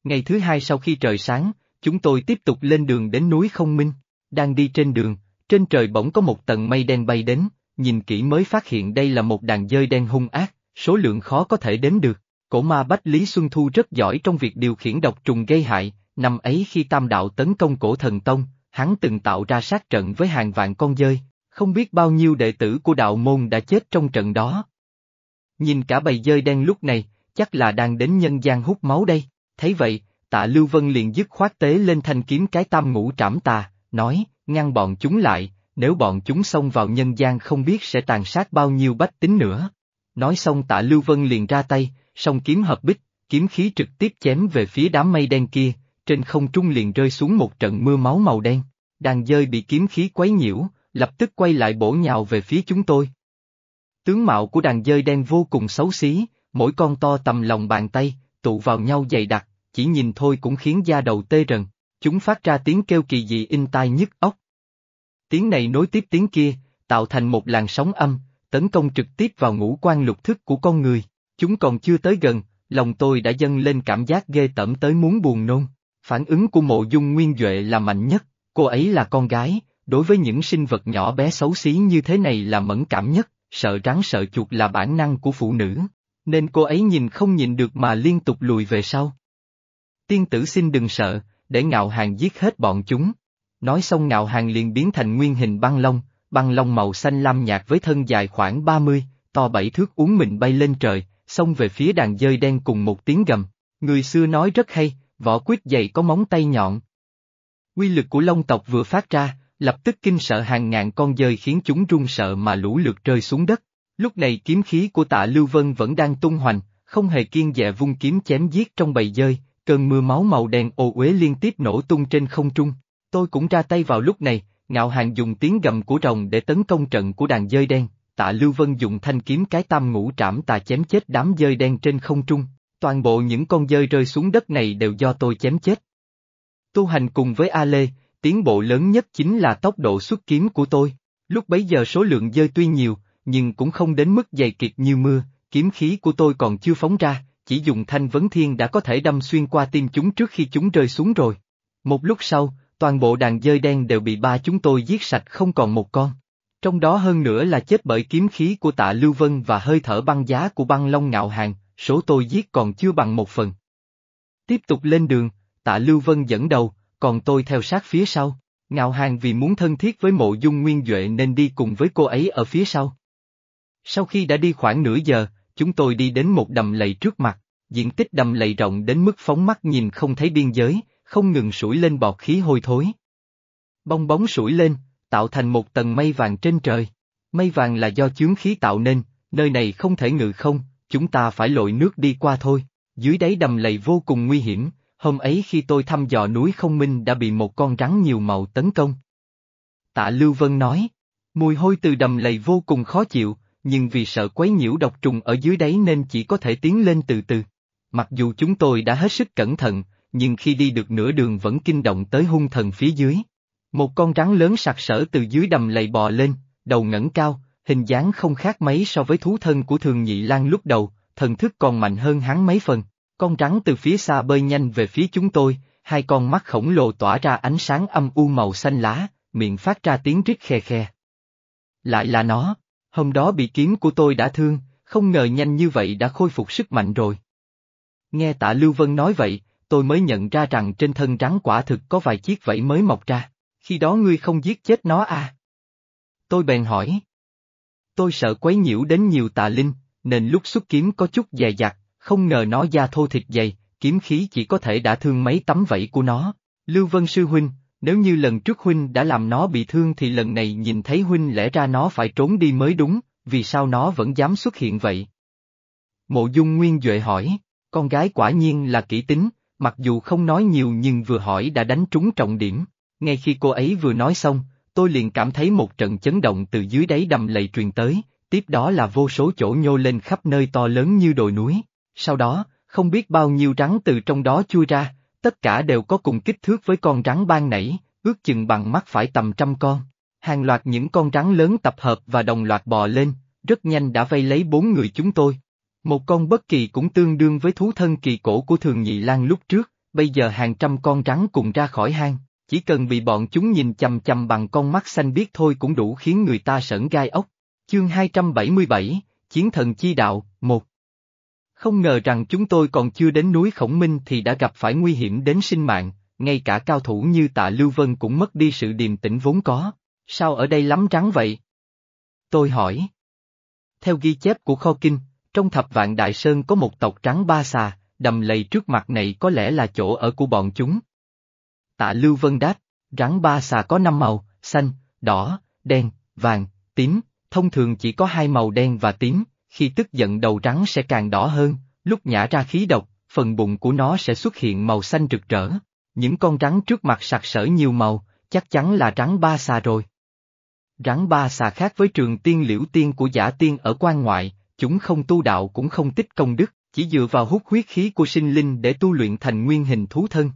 A: Ngày thứ hai sau khi trời sáng, chúng tôi tiếp tục lên đường đến núi không minh. Đang đi trên đường, trên trời bỗng có một tầng mây đen bay đến, nhìn kỹ mới phát hiện đây là một đàn dơi đen hung ác, số lượng khó có thể đếm được. Cổ ma Bách Lý Xuân Thu rất giỏi trong việc điều khiển độc trùng gây hại, năm ấy khi tam đạo tấn công cổ thần tông, hắn từng tạo ra sát trận với hàng vạn con dơi, không biết bao nhiêu đệ tử của đạo môn đã chết trong trận đó. Nhìn cả bầy dơi đen lúc này, chắc là đang đến nhân gian hút máu đây, thấy vậy, tạ Lưu Vân liền dứt khoát tế lên thanh kiếm cái tam ngũ trảm tà, nói, ngăn bọn chúng lại, nếu bọn chúng xông vào nhân gian không biết sẽ tàn sát bao nhiêu bách tính nữa. Nói xong tạ Lưu Vân liền ra tay, song kiếm hợp bích, kiếm khí trực tiếp chém về phía đám mây đen kia, trên không trung liền rơi xuống một trận mưa máu màu đen. Đàn dơi bị kiếm khí quấy nhiễu, lập tức quay lại bổ nhào về phía chúng tôi. Tướng mạo của đàn dơi đen vô cùng xấu xí, mỗi con to tầm lòng bàn tay, tụ vào nhau dày đặc, chỉ nhìn thôi cũng khiến da đầu tê rần. Chúng phát ra tiếng kêu kỳ dị in tai nhức óc. Tiếng này nối tiếp tiếng kia, tạo thành một làn sóng âm, tấn công trực tiếp vào ngũ quan lục thức của con người. Chúng còn chưa tới gần, lòng tôi đã dâng lên cảm giác ghê tởm tới muốn buồn nôn. Phản ứng của mộ dung nguyên Duệ là mạnh nhất, cô ấy là con gái, đối với những sinh vật nhỏ bé xấu xí như thế này là mẫn cảm nhất, sợ rắn sợ chuột là bản năng của phụ nữ, nên cô ấy nhìn không nhìn được mà liên tục lùi về sau. Tiên tử xin đừng sợ, để ngạo hàng giết hết bọn chúng. Nói xong ngạo hàng liền biến thành nguyên hình băng long, băng long màu xanh lam nhạt với thân dài khoảng 30, to bảy thước uống mình bay lên trời, xông về phía đàn dơi đen cùng một tiếng gầm. Người xưa nói rất hay, võ quyết dày có móng tay nhọn. Quy lực của long tộc vừa phát ra, lập tức kinh sợ hàng ngàn con dơi khiến chúng run sợ mà lũ lượt rơi xuống đất. Lúc này kiếm khí của tạ Lưu Vân vẫn đang tung hoành, không hề kiên dè vung kiếm chém giết trong bầy dơi, cơn mưa máu màu đen ô uế liên tiếp nổ tung trên không trung. Tôi cũng ra tay vào lúc này, ngạo hàng dùng tiếng gầm của rồng để tấn công trận của đàn dơi đen, tạ Lưu Vân dùng thanh kiếm cái tam ngũ trảm tà chém chết đám dơi đen trên không trung, toàn bộ những con dơi rơi xuống đất này đều do tôi chém chết. Tu hành cùng với A Lê, tiến bộ lớn nhất chính là tốc độ xuất kiếm của tôi, lúc bấy giờ số lượng dơi tuy nhiều, nhưng cũng không đến mức dày kiệt như mưa, kiếm khí của tôi còn chưa phóng ra, chỉ dùng thanh vấn thiên đã có thể đâm xuyên qua tim chúng trước khi chúng rơi xuống rồi. Một lúc sau, toàn bộ đàn dơi đen đều bị ba chúng tôi giết sạch không còn một con. Trong đó hơn nữa là chết bởi kiếm khí của tạ Lưu Vân và hơi thở băng giá của băng long ngạo hàng, số tôi giết còn chưa bằng một phần. Tiếp tục lên đường, tạ Lưu Vân dẫn đầu, còn tôi theo sát phía sau. Ngạo hàng vì muốn thân thiết với mộ dung nguyên Duệ nên đi cùng với cô ấy ở phía sau. Sau khi đã đi khoảng nửa giờ, chúng tôi đi đến một đầm lầy trước mặt, diện tích đầm lầy rộng đến mức phóng mắt nhìn không thấy biên giới, không ngừng sủi lên bọt khí hôi thối. Bong bóng sủi lên, tạo thành một tầng mây vàng trên trời. Mây vàng là do chướng khí tạo nên, nơi này không thể ngự không, chúng ta phải lội nước đi qua thôi. Dưới đáy đầm lầy vô cùng nguy hiểm, hôm ấy khi tôi thăm dò núi không minh đã bị một con rắn nhiều màu tấn công. Tạ Lưu Vân nói, mùi hôi từ đầm lầy vô cùng khó chịu, nhưng vì sợ quấy nhiễu độc trùng ở dưới đáy nên chỉ có thể tiến lên từ từ. Mặc dù chúng tôi đã hết sức cẩn thận, nhưng khi đi được nửa đường vẫn kinh động tới hung thần phía dưới. Một con rắn lớn sặc sỡ từ dưới đầm lầy bò lên, đầu ngẩng cao, hình dáng không khác mấy so với thú thân của thường nhị lang lúc đầu, thần thức còn mạnh hơn hắn mấy phần. Con rắn từ phía xa bơi nhanh về phía chúng tôi, hai con mắt khổng lồ tỏa ra ánh sáng âm u màu xanh lá, miệng phát ra tiếng rít khe khe. Lại là nó, hôm đó bị kiếm của tôi đã thương, không ngờ nhanh như vậy đã khôi phục sức mạnh rồi. Nghe tạ Lưu Vân nói vậy, tôi mới nhận ra rằng trên thân rắn quả thực có vài chiếc vẫy mới mọc ra, khi đó ngươi không giết chết nó à? Tôi bèn hỏi. Tôi sợ quấy nhiễu đến nhiều tà linh, nên lúc xuất kiếm có chút dè dặt, không ngờ nó da thô thịt dày, kiếm khí chỉ có thể đã thương mấy tấm vẫy của nó. Lưu Vân Sư Huynh, nếu như lần trước Huynh đã làm nó bị thương thì lần này nhìn thấy Huynh lẽ ra nó phải trốn đi mới đúng, vì sao nó vẫn dám xuất hiện vậy? Mộ Dung Nguyên Duệ hỏi, con gái quả nhiên là kỹ tính, mặc dù không nói nhiều nhưng vừa hỏi đã đánh trúng trọng điểm. Ngay khi cô ấy vừa nói xong, tôi liền cảm thấy một trận chấn động từ dưới đáy đầm lầy truyền tới, tiếp đó là vô số chỗ nhô lên khắp nơi to lớn như đồi núi. Sau đó, không biết bao nhiêu rắn từ trong đó chui ra, tất cả đều có cùng kích thước với con rắn ban nãy, ước chừng bằng mắt phải tầm trăm con. Hàng loạt những con rắn lớn tập hợp và đồng loạt bò lên, rất nhanh đã vây lấy bốn người chúng tôi. Một con bất kỳ cũng tương đương với thú thân kỳ cổ của thường nhị lang lúc trước, bây giờ hàng trăm con rắn cùng ra khỏi hang, chỉ cần bị bọn chúng nhìn chằm chằm bằng con mắt xanh biết thôi cũng đủ khiến người ta sởn gai ốc. Chương 277, Chiến thần chi đạo, 1 Không ngờ rằng chúng tôi còn chưa đến núi Khổng Minh thì đã gặp phải nguy hiểm đến sinh mạng, ngay cả cao thủ như tạ Lưu Vân cũng mất đi sự điềm tĩnh vốn có. Sao ở đây lắm rắn vậy? Tôi hỏi. Theo ghi chép của kho kinh, trong thập vạn đại sơn có một tộc trắng ba xà, đầm lầy trước mặt này có lẽ là chỗ ở của bọn chúng. Tạ Lưu Vân đáp, rắn ba xà có năm màu, xanh, đỏ, đen, vàng, tím, thông thường chỉ có hai màu đen và tím, khi tức giận đầu rắn sẽ càng đỏ hơn, lúc nhả ra khí độc, phần bụng của nó sẽ xuất hiện màu xanh rực rỡ. Những con rắn trước mặt sặc sỡ nhiều màu, chắc chắn là rắn ba xà rồi. Rắn ba xà khác với trường tiên liễu tiên của giả tiên ở quan ngoại, chúng không tu đạo cũng không tích công đức, chỉ dựa vào hút huyết khí của sinh linh để tu luyện thành nguyên hình thú thân.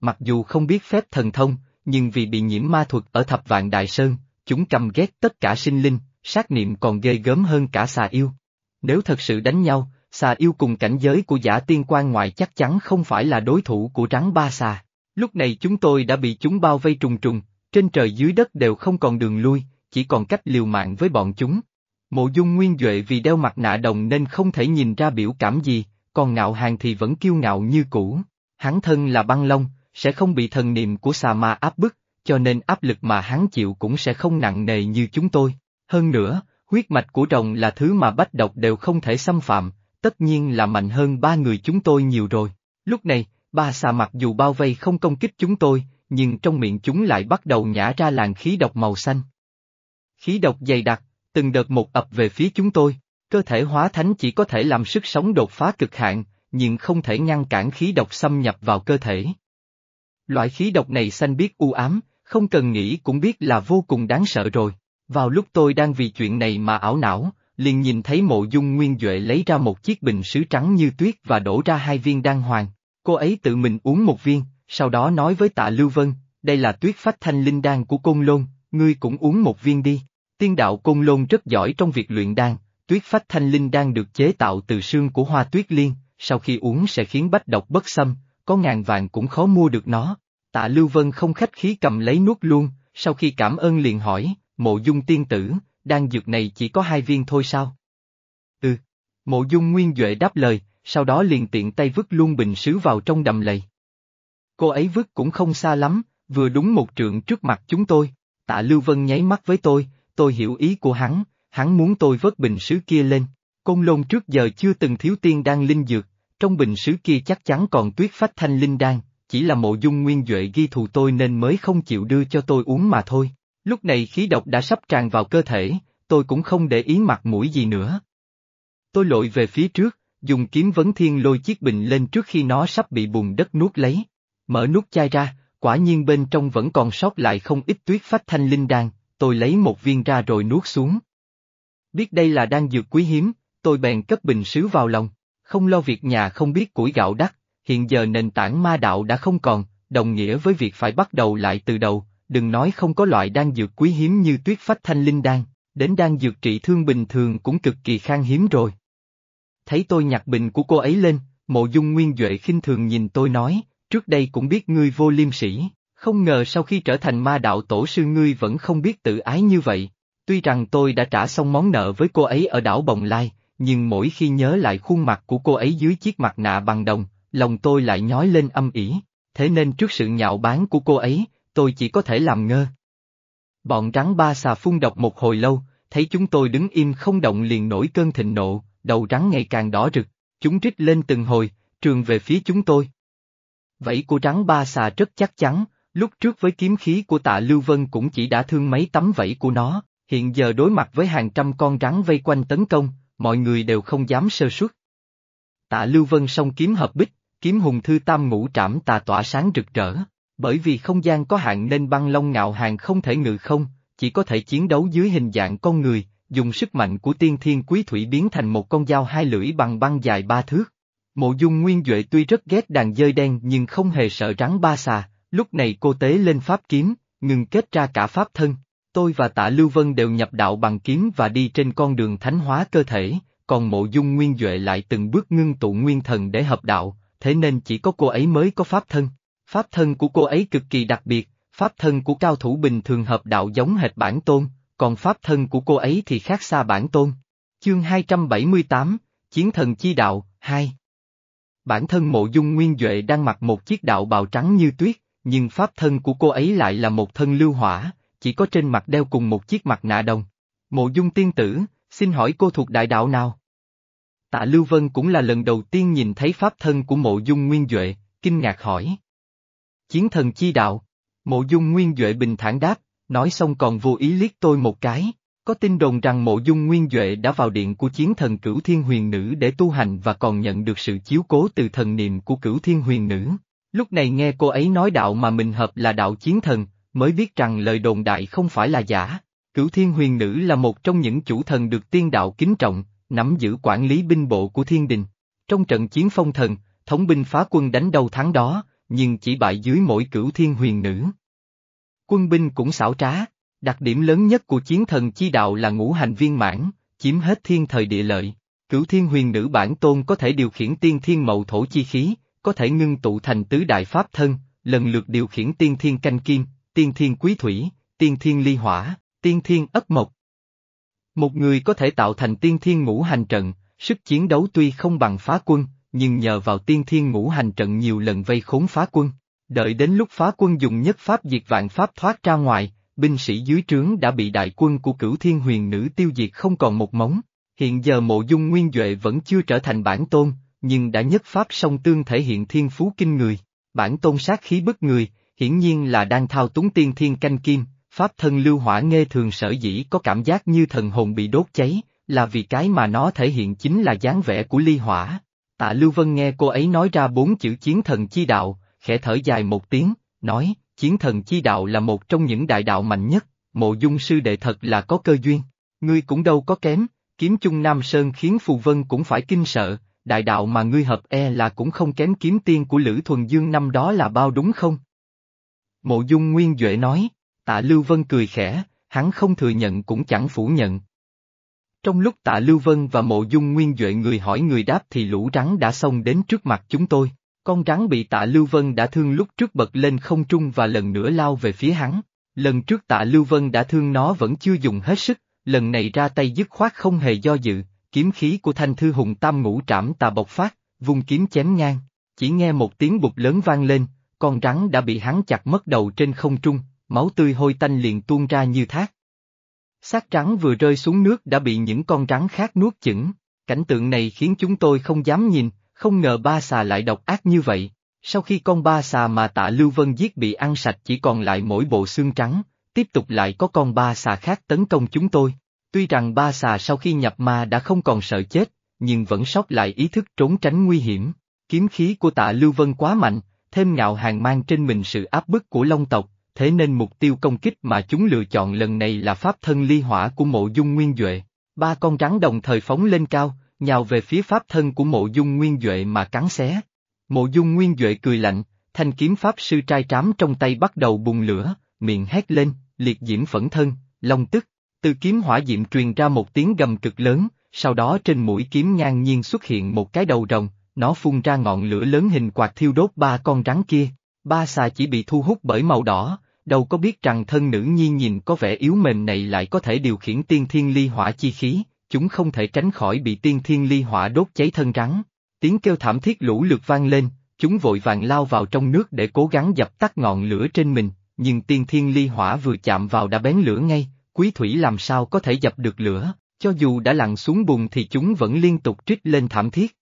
A: Mặc dù không biết phép thần thông, nhưng vì bị nhiễm ma thuật ở thập vạn đại sơn, chúng căm ghét tất cả sinh linh, sát niệm còn ghê gớm hơn cả xà yêu. Nếu thật sự đánh nhau, xà yêu cùng cảnh giới của giả tiên quan ngoại chắc chắn không phải là đối thủ của rắn ba xà. Lúc này chúng tôi đã bị chúng bao vây trùng trùng, trên trời dưới đất đều không còn đường lui, chỉ còn cách liều mạng với bọn chúng. Mộ dung nguyên Duệ vì đeo mặt nạ đồng nên không thể nhìn ra biểu cảm gì, còn ngạo hàng thì vẫn kiêu ngạo như cũ. Hắn thân là băng long, sẽ không bị thần niệm của xà ma áp bức, cho nên áp lực mà hắn chịu cũng sẽ không nặng nề như chúng tôi. Hơn nữa, huyết mạch của rồng là thứ mà bách độc đều không thể xâm phạm, tất nhiên là mạnh hơn ba người chúng tôi nhiều rồi. Lúc này, ba xà mặc dù bao vây không công kích chúng tôi, nhưng trong miệng chúng lại bắt đầu nhả ra làn khí độc màu xanh. Khí độc dày đặc, từng đợt một ập về phía chúng tôi, cơ thể hóa thánh chỉ có thể làm sức sống đột phá cực hạn, nhưng không thể ngăn cản khí độc xâm nhập vào cơ thể. Loại khí độc này xanh biết u ám, không cần nghĩ cũng biết là vô cùng đáng sợ rồi. Vào lúc tôi đang vì chuyện này mà ảo não, liền nhìn thấy mộ dung nguyên Duệ lấy ra một chiếc bình sứ trắng như tuyết và đổ ra hai viên đan hoàng. Cô ấy tự mình uống một viên, sau đó nói với tạ Lưu Vân, đây là tuyết phách thanh linh đan của Côn Lôn, ngươi cũng uống một viên đi. Tiên đạo Côn Lôn rất giỏi trong việc luyện đan, tuyết phách thanh linh đan được chế tạo từ xương của hoa tuyết liên, sau khi uống sẽ khiến bách độc bất xâm, có ngàn vàng cũng khó mua được nó. Tạ Lưu Vân không khách khí cầm lấy nuốt luôn, sau khi cảm ơn liền hỏi, mộ dung tiên tử, đan dược này chỉ có hai viên thôi sao? Ừ. Mộ dung nguyên Duệ đáp lời, sau đó liền tiện tay vứt luôn bình sứ vào trong đầm lầy. Cô ấy vứt cũng không xa lắm, vừa đúng một trượng trước mặt chúng tôi. Tạ Lưu Vân nháy mắt với tôi, tôi hiểu ý của hắn, hắn muốn tôi vớt bình sứ kia lên. Côn lôn trước giờ chưa từng thiếu tiên đan linh dược, trong bình sứ kia chắc chắn còn tuyết phách thanh linh đan, chỉ là mộ dung nguyên Duệ ghi thù tôi nên mới không chịu đưa cho tôi uống mà thôi. Lúc này khí độc đã sắp tràn vào cơ thể, tôi cũng không để ý mặt mũi gì nữa. Tôi lội về phía trước, dùng kiếm vấn thiên lôi chiếc bình lên trước khi nó sắp bị bùn đất nuốt lấy. Mở nút chai ra, quả nhiên bên trong vẫn còn sót lại không ít tuyết phách thanh linh đan, tôi lấy một viên ra rồi nuốt xuống. Biết đây là đan dược quý hiếm, tôi bèn cất bình sứ vào lòng, không lo việc nhà không biết củi gạo đắt, hiện giờ nền tảng ma đạo đã không còn, đồng nghĩa với việc phải bắt đầu lại từ đầu, đừng nói không có loại đan dược quý hiếm như tuyết phách thanh linh đan, đến đan dược trị thương bình thường cũng cực kỳ khan hiếm rồi. Thấy tôi nhặt bình của cô ấy lên, mộ dung nguyên Duệ khinh thường nhìn tôi nói, trước đây cũng biết ngươi vô liêm sĩ, không ngờ sau khi trở thành ma đạo tổ sư ngươi vẫn không biết tự ái như vậy. Tuy rằng tôi đã trả xong món nợ với cô ấy ở đảo Bồng Lai, nhưng mỗi khi nhớ lại khuôn mặt của cô ấy dưới chiếc mặt nạ bằng đồng, lòng tôi lại nhói lên âm ỉ, thế nên trước sự nhạo báng của cô ấy, tôi chỉ có thể làm ngơ. Bọn rắn ba xà phun độc một hồi lâu, thấy chúng tôi đứng im không động liền nổi cơn thịnh nộ, đầu rắn ngày càng đỏ rực, chúng rít lên từng hồi, trường về phía chúng tôi. Vẫy của rắn ba xà rất chắc chắn, lúc trước với kiếm khí của tạ Lưu Vân cũng chỉ đã thương mấy tấm vẫy của nó, hiện giờ đối mặt với hàng trăm con rắn vây quanh tấn công, mọi người đều không dám sơ suất. Tạ Lưu Vân song kiếm hợp bích, kiếm hùng thư tam ngũ trảm tà tỏa sáng rực rỡ, bởi vì không gian có hạn nên băng long ngạo hàng không thể ngự không, chỉ có thể chiến đấu dưới hình dạng con người, dùng sức mạnh của tiên thiên quý thủy biến thành một con dao hai lưỡi bằng băng dài ba thước. Mộ dung nguyên Duệ tuy rất ghét đàn dơi đen nhưng không hề sợ rắn ba xà, lúc này cô tế lên pháp kiếm, ngừng kết ra cả pháp thân. Tôi và tạ Lưu Vân đều nhập đạo bằng kiếm và đi trên con đường thánh hóa cơ thể, còn mộ dung nguyên Duệ lại từng bước ngưng tụ nguyên thần để hợp đạo, thế nên chỉ có cô ấy mới có pháp thân. Pháp thân của cô ấy cực kỳ đặc biệt, pháp thân của cao thủ bình thường hợp đạo giống hệt bản tôn, còn pháp thân của cô ấy thì khác xa bản tôn. Chương 278, Chiến thần chi đạo, 2 Bản thân mộ dung nguyên Duệ đang mặc một chiếc đạo bào trắng như tuyết, nhưng pháp thân của cô ấy lại là một thân lưu hỏa, chỉ có trên mặt đeo cùng một chiếc mặt nạ đồng. Mộ dung tiên tử, xin hỏi cô thuộc đại đạo nào? Tạ Lưu Vân cũng là lần đầu tiên nhìn thấy pháp thân của mộ dung nguyên Duệ, kinh ngạc hỏi. Chiến thần chi đạo, mộ dung nguyên Duệ bình thản đáp, nói xong còn vô ý liếc tôi một cái. Có tin đồn rằng mộ dung nguyên Duệ đã vào điện của chiến thần cửu thiên huyền nữ để tu hành và còn nhận được sự chiếu cố từ thần niệm của cửu thiên huyền nữ. Lúc này nghe cô ấy nói đạo mà mình hợp là đạo chiến thần, mới biết rằng lời đồn đại không phải là giả. Cửu thiên huyền nữ là một trong những chủ thần được tiên đạo kính trọng, nắm giữ quản lý binh bộ của thiên đình. Trong trận chiến phong thần, thống binh phá quân đánh đầu thắng đó, nhưng chỉ bại dưới mỗi cửu thiên huyền nữ. Quân binh cũng xảo trá, đặc điểm lớn nhất của chiến thần chi đạo là ngũ hành viên mãn, chiếm hết thiên thời địa lợi. Cửu thiên huyền nữ bản tôn có thể điều khiển tiên thiên mậu thổ chi khí, có thể ngưng tụ thành tứ đại pháp thân, lần lượt điều khiển tiên thiên canh kim, tiên thiên quý thủy, tiên thiên ly hỏa, tiên thiên ất mộc. Một người có thể tạo thành tiên thiên ngũ hành trận, sức chiến đấu tuy không bằng phá quân, nhưng nhờ vào tiên thiên ngũ hành trận nhiều lần vây khốn phá quân. Đợi đến lúc phá quân dùng nhất pháp diệt vạn pháp thoát ra ngoài, binh sĩ dưới trướng đã bị đại quân của cửu thiên huyền nữ tiêu diệt không còn một móng. Hiện giờ mộ dung nguyên Duệ vẫn chưa trở thành bản tôn, nhưng đã nhất pháp song tương thể hiện thiên phú kinh người. Bản tôn sát khí bức người, hiển nhiên là đang thao túng tiên thiên canh kim, pháp thân lưu hỏa nghe thường sở dĩ có cảm giác như thần hồn bị đốt cháy, là vì cái mà nó thể hiện chính là dáng vẻ của ly hỏa. Tạ Lưu Vân nghe cô ấy nói ra bốn chữ chiến thần chi đạo, khẽ thở dài một tiếng, nói, chiến thần chi đạo là một trong những đại đạo mạnh nhất, mộ dung sư đệ thật là có cơ duyên. Ngươi cũng đâu có kém, kiếm chung Nam Sơn khiến Phù Vân cũng phải kinh sợ, đại đạo mà ngươi hợp e là cũng không kém kiếm tiên của Lữ Thuần Dương năm đó là bao đúng không? Mộ dung Nguyên Duệ nói, tạ Lưu Vân cười khẽ, hắn không thừa nhận cũng chẳng phủ nhận. Trong lúc tạ Lưu Vân và mộ dung Nguyên Duệ người hỏi người đáp thì lũ rắn đã xông đến trước mặt chúng tôi. Con rắn bị tạ Lưu Vân đã thương lúc trước bật lên không trung và lần nữa lao về phía hắn. Lần trước tạ Lưu Vân đã thương nó vẫn chưa dùng hết sức, lần này ra tay dứt khoát không hề do dự, kiếm khí của thanh thư hùng tam ngũ trảm tà bộc phát, vung kiếm chém ngang. Chỉ nghe một tiếng bụt lớn vang lên, con rắn đã bị hắn chặt mất đầu trên không trung, máu tươi hôi tanh liền tuôn ra như thác. Xác rắn vừa rơi xuống nước đã bị những con rắn khác nuốt chửng, cảnh tượng này khiến chúng tôi không dám nhìn, không ngờ ba xà lại độc ác như vậy. Sau khi con ba xà mà tạ Lưu Vân giết bị ăn sạch chỉ còn lại mỗi bộ xương trắng, tiếp tục lại có con ba xà khác tấn công chúng tôi. Tuy rằng ba xà sau khi nhập ma đã không còn sợ chết, nhưng vẫn sót lại ý thức trốn tránh nguy hiểm. Kiếm khí của tạ Lưu Vân quá mạnh, thêm ngạo hàng mang trên mình sự áp bức của Long tộc, thế nên mục tiêu công kích mà chúng lựa chọn lần này là pháp thân ly hỏa của mộ dung nguyên Duệ. Ba con rắn đồng thời phóng lên cao, nhào về phía pháp thân của mộ dung nguyên Duệ mà cắn xé. Mộ dung nguyên Duệ cười lạnh, thanh kiếm pháp sư trai trám trong tay bắt đầu bùng lửa, miệng hét lên, liệt diễm phẫn thân, long tức. Từ kiếm hỏa diệm truyền ra một tiếng gầm cực lớn, sau đó trên mũi kiếm ngang nhiên xuất hiện một cái đầu rồng, nó phun ra ngọn lửa lớn hình quạt thiêu đốt ba con rắn kia. Ba xà chỉ bị thu hút bởi màu đỏ, đâu có biết rằng thân nữ nhi nhìn có vẻ yếu mềm này lại có thể điều khiển tiên thiên ly hỏa chi khí, chúng không thể tránh khỏi bị tiên thiên ly hỏa đốt cháy thân rắn. Tiếng kêu thảm thiết lũ lượt vang lên, chúng vội vàng lao vào trong nước để cố gắng dập tắt ngọn lửa trên mình, nhưng tiên thiên ly hỏa vừa chạm vào đã bén lửa ngay, quý thủy làm sao có thể dập được lửa, cho dù đã lặn xuống bùn thì chúng vẫn liên tục trích lên thảm thiết.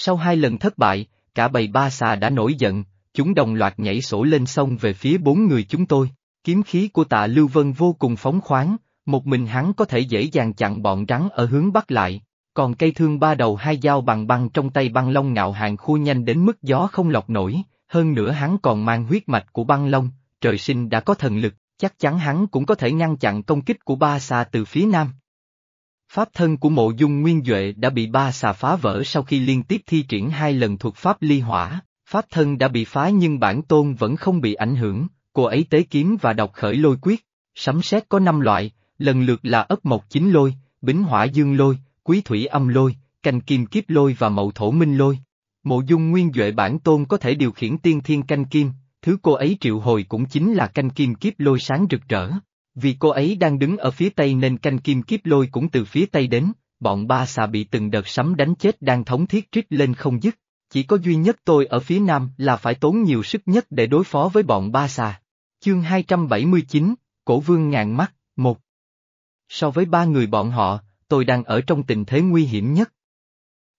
A: Sau hai lần thất bại, cả bầy ba xà đã nổi giận, chúng đồng loạt nhảy sổ lên sông về phía bốn người chúng tôi. Kiếm khí của tạ Lưu Vân vô cùng phóng khoáng, một mình hắn có thể dễ dàng chặn bọn rắn ở hướng bắc lại, còn cây thương ba đầu hai dao bằng băng trong tay băng long ngạo hàng khu nhanh đến mức gió không lọc nổi, hơn nữa hắn còn mang huyết mạch của băng long, trời sinh đã có thần lực, chắc chắn hắn cũng có thể ngăn chặn công kích của ba xà từ phía nam. Pháp thân của mộ dung nguyên Duệ đã bị ba xà phá vỡ sau khi liên tiếp thi triển hai lần thuật pháp ly hỏa, pháp thân đã bị phá nhưng bản tôn vẫn không bị ảnh hưởng, cô ấy tế kiếm và đọc khởi lôi quyết. Sấm sét có năm loại, lần lượt là ất mộc chính lôi, bính hỏa dương lôi, quý thủy âm lôi, canh kim kiếp lôi và mậu thổ minh lôi. Mộ dung nguyên Duệ bản tôn có thể điều khiển tiên thiên canh kim, thứ cô ấy triệu hồi cũng chính là canh kim kiếp lôi sáng rực rỡ. Vì cô ấy đang đứng ở phía tây nên canh kim kiếp lôi cũng từ phía tây đến, bọn ba xà bị từng đợt sấm đánh chết đang thống thiết trích lên không dứt. Chỉ có duy nhất tôi ở phía nam là phải tốn nhiều sức nhất để đối phó với bọn ba xà. Chương 279, Cổ vương ngàn mắt, một. So với ba người bọn họ, tôi đang ở trong tình thế nguy hiểm nhất.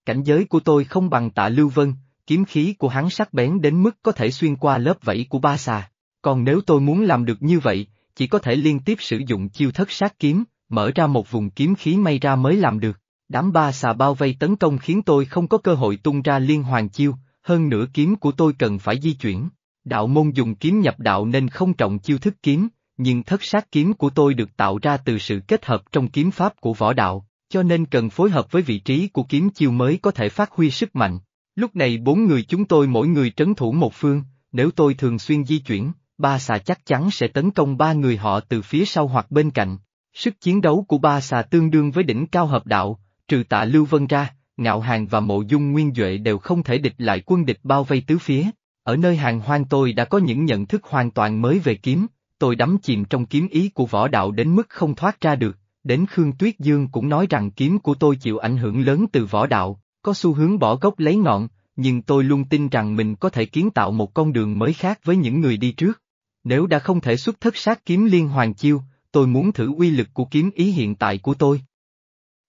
A: Cảnh giới của tôi không bằng tạ Lưu Vân, kiếm khí của hắn sắc bén đến mức có thể xuyên qua lớp vẫy của ba xà. Còn nếu tôi muốn làm được như vậy, chỉ có thể liên tiếp sử dụng chiêu thất sát kiếm, mở ra một vùng kiếm khí may ra mới làm được. Đám ba xà bao vây tấn công khiến tôi không có cơ hội tung ra liên hoàn chiêu, hơn nữa kiếm của tôi cần phải di chuyển. Đạo môn dùng kiếm nhập đạo nên không trọng chiêu thức kiếm, nhưng thất sát kiếm của tôi được tạo ra từ sự kết hợp trong kiếm pháp của võ đạo, cho nên cần phối hợp với vị trí của kiếm chiêu mới có thể phát huy sức mạnh. Lúc này bốn người chúng tôi mỗi người trấn thủ một phương, nếu tôi thường xuyên di chuyển, ba xà chắc chắn sẽ tấn công ba người họ từ phía sau hoặc bên cạnh. Sức chiến đấu của ba xà tương đương với đỉnh cao hợp đạo, trừ tạ Lưu Vân ra, Ngạo Hàng và Mộ Dung Nguyên Duệ đều không thể địch lại quân địch bao vây tứ phía. Ở nơi hàng hoang tôi đã có những nhận thức hoàn toàn mới về kiếm, tôi đắm chìm trong kiếm ý của võ đạo đến mức không thoát ra được, đến Khương Tuyết Dương cũng nói rằng kiếm của tôi chịu ảnh hưởng lớn từ võ đạo, có xu hướng bỏ gốc lấy ngọn, nhưng tôi luôn tin rằng mình có thể kiến tạo một con đường mới khác với những người đi trước. Nếu đã không thể xuất thất sát kiếm liên hoàn chiêu, tôi muốn thử uy lực của kiếm ý hiện tại của tôi.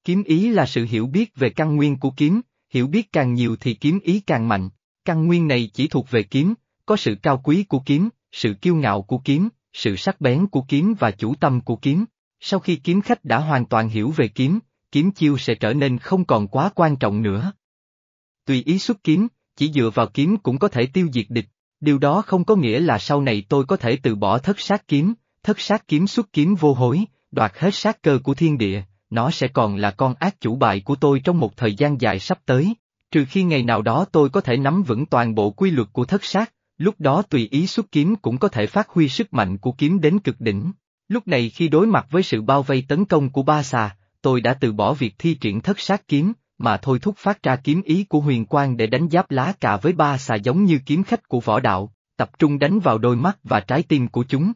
A: Kiếm ý là sự hiểu biết về căn nguyên của kiếm, hiểu biết càng nhiều thì kiếm ý càng mạnh. Căn nguyên này chỉ thuộc về kiếm, có sự cao quý của kiếm, sự kiêu ngạo của kiếm, sự sắc bén của kiếm và chủ tâm của kiếm. Sau khi kiếm khách đã hoàn toàn hiểu về kiếm, kiếm chiêu sẽ trở nên không còn quá quan trọng nữa. Tùy ý xuất kiếm, chỉ dựa vào kiếm cũng có thể tiêu diệt địch, điều đó không có nghĩa là sau này tôi có thể từ bỏ thất sát kiếm, thất sát kiếm xuất kiếm vô hối, đoạt hết sát cơ của thiên địa, nó sẽ còn là con ác chủ bài của tôi trong một thời gian dài sắp tới, trừ khi ngày nào đó tôi có thể nắm vững toàn bộ quy luật của thất sát, lúc đó tùy ý xuất kiếm cũng có thể phát huy sức mạnh của kiếm đến cực đỉnh. Lúc này khi đối mặt với sự bao vây tấn công của ba xà, tôi đã từ bỏ việc thi triển thất sát kiếm, mà thôi thúc phát ra kiếm ý của huyền quang để đánh giáp lá cà với ba xà giống như kiếm khách của võ đạo, tập trung đánh vào đôi mắt và trái tim của chúng.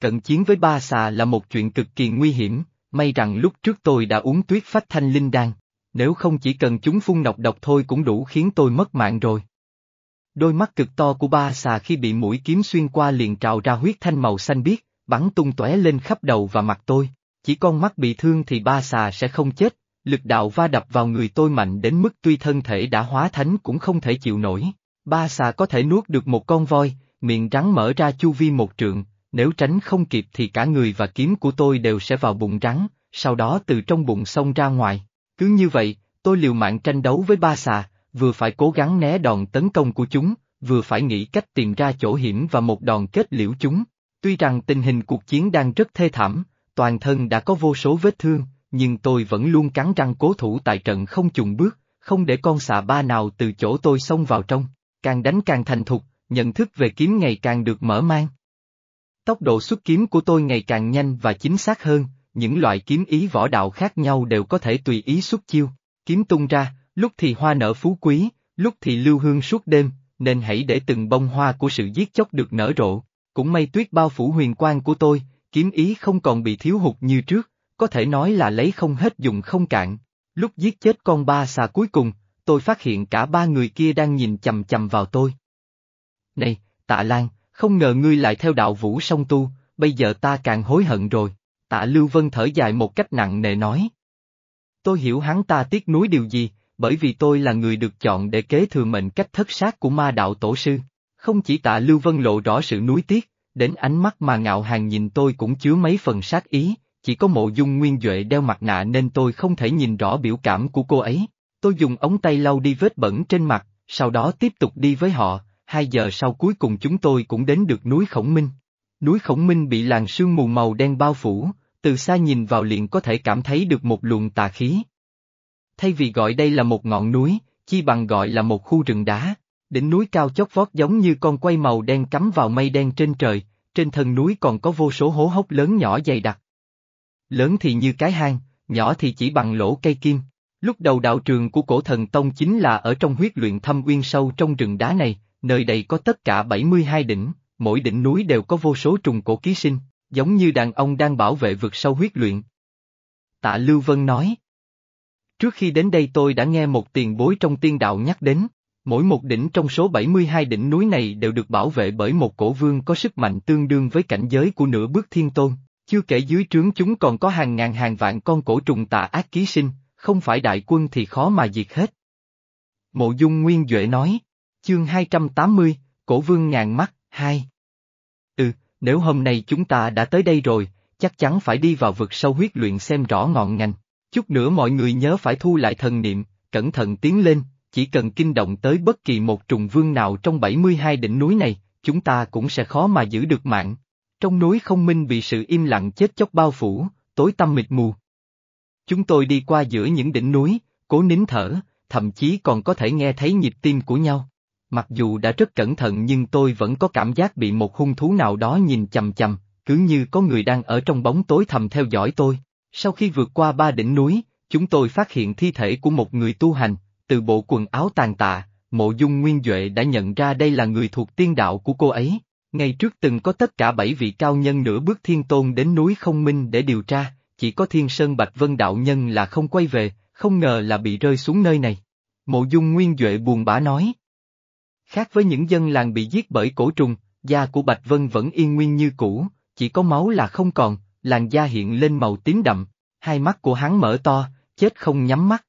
A: Cận chiến với ba xà là một chuyện cực kỳ nguy hiểm, may rằng lúc trước tôi đã uống tuyết phách thanh linh đan, nếu không chỉ cần chúng phun nọc độc thôi cũng đủ khiến tôi mất mạng rồi. Đôi mắt cực to của ba xà khi bị mũi kiếm xuyên qua liền trào ra huyết thanh màu xanh biếc, bắn tung tóe lên khắp đầu và mặt tôi. Chỉ con mắt bị thương thì ba xà sẽ không chết, lực đạo va đập vào người tôi mạnh đến mức tuy thân thể đã hóa thánh cũng không thể chịu nổi. Ba xà có thể nuốt được một con voi, miệng rắn mở ra chu vi một trượng, nếu tránh không kịp thì cả người và kiếm của tôi đều sẽ vào bụng rắn, sau đó từ trong bụng xông ra ngoài. Cứ như vậy, tôi liều mạng tranh đấu với ba xà, vừa phải cố gắng né đòn tấn công của chúng, vừa phải nghĩ cách tìm ra chỗ hiểm và một đòn kết liễu chúng. Tuy rằng tình hình cuộc chiến đang rất thê thảm, toàn thân đã có vô số vết thương, nhưng tôi vẫn luôn cắn răng cố thủ tại trận không chùng bước, không để con xà ba nào từ chỗ tôi xông vào trong, càng đánh càng thành thục, nhận thức về kiếm ngày càng được mở mang. Tốc độ xuất kiếm của tôi ngày càng nhanh và chính xác hơn, những loại kiếm ý võ đạo khác nhau đều có thể tùy ý xuất chiêu, kiếm tung ra, lúc thì hoa nở phú quý, lúc thì lưu hương suốt đêm, nên hãy để từng bông hoa của sự giết chóc được nở rộ. Cũng may tuyết bao phủ huyền quang của tôi, kiếm ý không còn bị thiếu hụt như trước, có thể nói là lấy không hết dùng không cạn. Lúc giết chết con ba xà cuối cùng, tôi phát hiện cả ba người kia đang nhìn chầm chầm vào tôi. Này, tạ Lan, không ngờ ngươi lại theo đạo vũ song tu, bây giờ ta càng hối hận rồi. Tạ Lưu Vân thở dài một cách nặng nề nói. Tôi hiểu hắn ta tiếc nuối điều gì, bởi vì tôi là người được chọn để kế thừa mệnh cách thất sát của ma đạo tổ sư. Không chỉ tạ Lưu Vân lộ rõ sự nuối tiếc, đến ánh mắt mà ngạo hàng nhìn tôi cũng chứa mấy phần sát ý, chỉ có mộ dung nguyên Duệ đeo mặt nạ nên tôi không thể nhìn rõ biểu cảm của cô ấy. Tôi dùng ống tay lau đi vết bẩn trên mặt, sau đó tiếp tục đi với họ, hai giờ sau cuối cùng chúng tôi cũng đến được núi Khổng Minh. Núi Khổng Minh bị làn sương mù màu đen bao phủ, từ xa nhìn vào liền có thể cảm thấy được một luồng tà khí. Thay vì gọi đây là một ngọn núi, chi bằng gọi là một khu rừng đá, đỉnh núi cao chót vót giống như con quay màu đen cắm vào mây đen trên trời, trên thân núi còn có vô số hố hốc lớn nhỏ dày đặc. Lớn thì như cái hang, nhỏ thì chỉ bằng lỗ cây kim. Lúc đầu đạo trường của cổ thần tông chính là ở trong huyết luyện thâm uyên sâu trong rừng đá này, nơi đây có tất cả 72 đỉnh, mỗi đỉnh núi đều có vô số trùng cổ ký sinh, giống như đàn ông đang bảo vệ vực sâu huyết luyện. Tạ Lưu Vân nói. Trước khi đến đây tôi đã nghe một tiền bối trong tiên đạo nhắc đến, mỗi một đỉnh trong số 72 đỉnh núi này đều được bảo vệ bởi một cổ vương có sức mạnh tương đương với cảnh giới của nửa bước thiên tôn, chưa kể dưới trướng chúng còn có hàng ngàn hàng vạn con cổ trùng tà ác ký sinh, không phải đại quân thì khó mà diệt hết. Mộ Dung Nguyên Duệ nói, chương 280, Cổ Vương ngàn mắt, 2. Ừ, nếu hôm nay chúng ta đã tới đây rồi, chắc chắn phải đi vào vực sâu huyết luyện xem rõ ngọn ngành. Chút nữa mọi người nhớ phải thu lại thần niệm, cẩn thận tiến lên, chỉ cần kinh động tới bất kỳ một trùng vương nào trong 72 đỉnh núi này, chúng ta cũng sẽ khó mà giữ được mạng. Trong núi không minh bị sự im lặng chết chóc bao phủ, tối tăm mịt mù. Chúng tôi đi qua giữa những đỉnh núi, cố nín thở, thậm chí còn có thể nghe thấy nhịp tim của nhau. Mặc dù đã rất cẩn thận nhưng tôi vẫn có cảm giác bị một hung thú nào đó nhìn chầm chầm, cứ như có người đang ở trong bóng tối thầm theo dõi tôi. Sau khi vượt qua ba đỉnh núi, chúng tôi phát hiện thi thể của một người tu hành, từ bộ quần áo tàn tạ, mộ dung nguyên Duệ đã nhận ra đây là người thuộc tiên đạo của cô ấy. Ngày trước từng có tất cả bảy vị cao nhân nửa bước thiên tôn đến núi không minh để điều tra, chỉ có thiên sơn bạch vân đạo nhân là không quay về, không ngờ là bị rơi xuống nơi này. Mộ dung nguyên Duệ buồn bã nói. Khác với những dân làng bị giết bởi cổ trùng, da của Bạch Vân vẫn yên nguyên như cũ, chỉ có máu là không còn, làn da hiện lên màu tím đậm, hai mắt của hắn mở to, chết không nhắm mắt.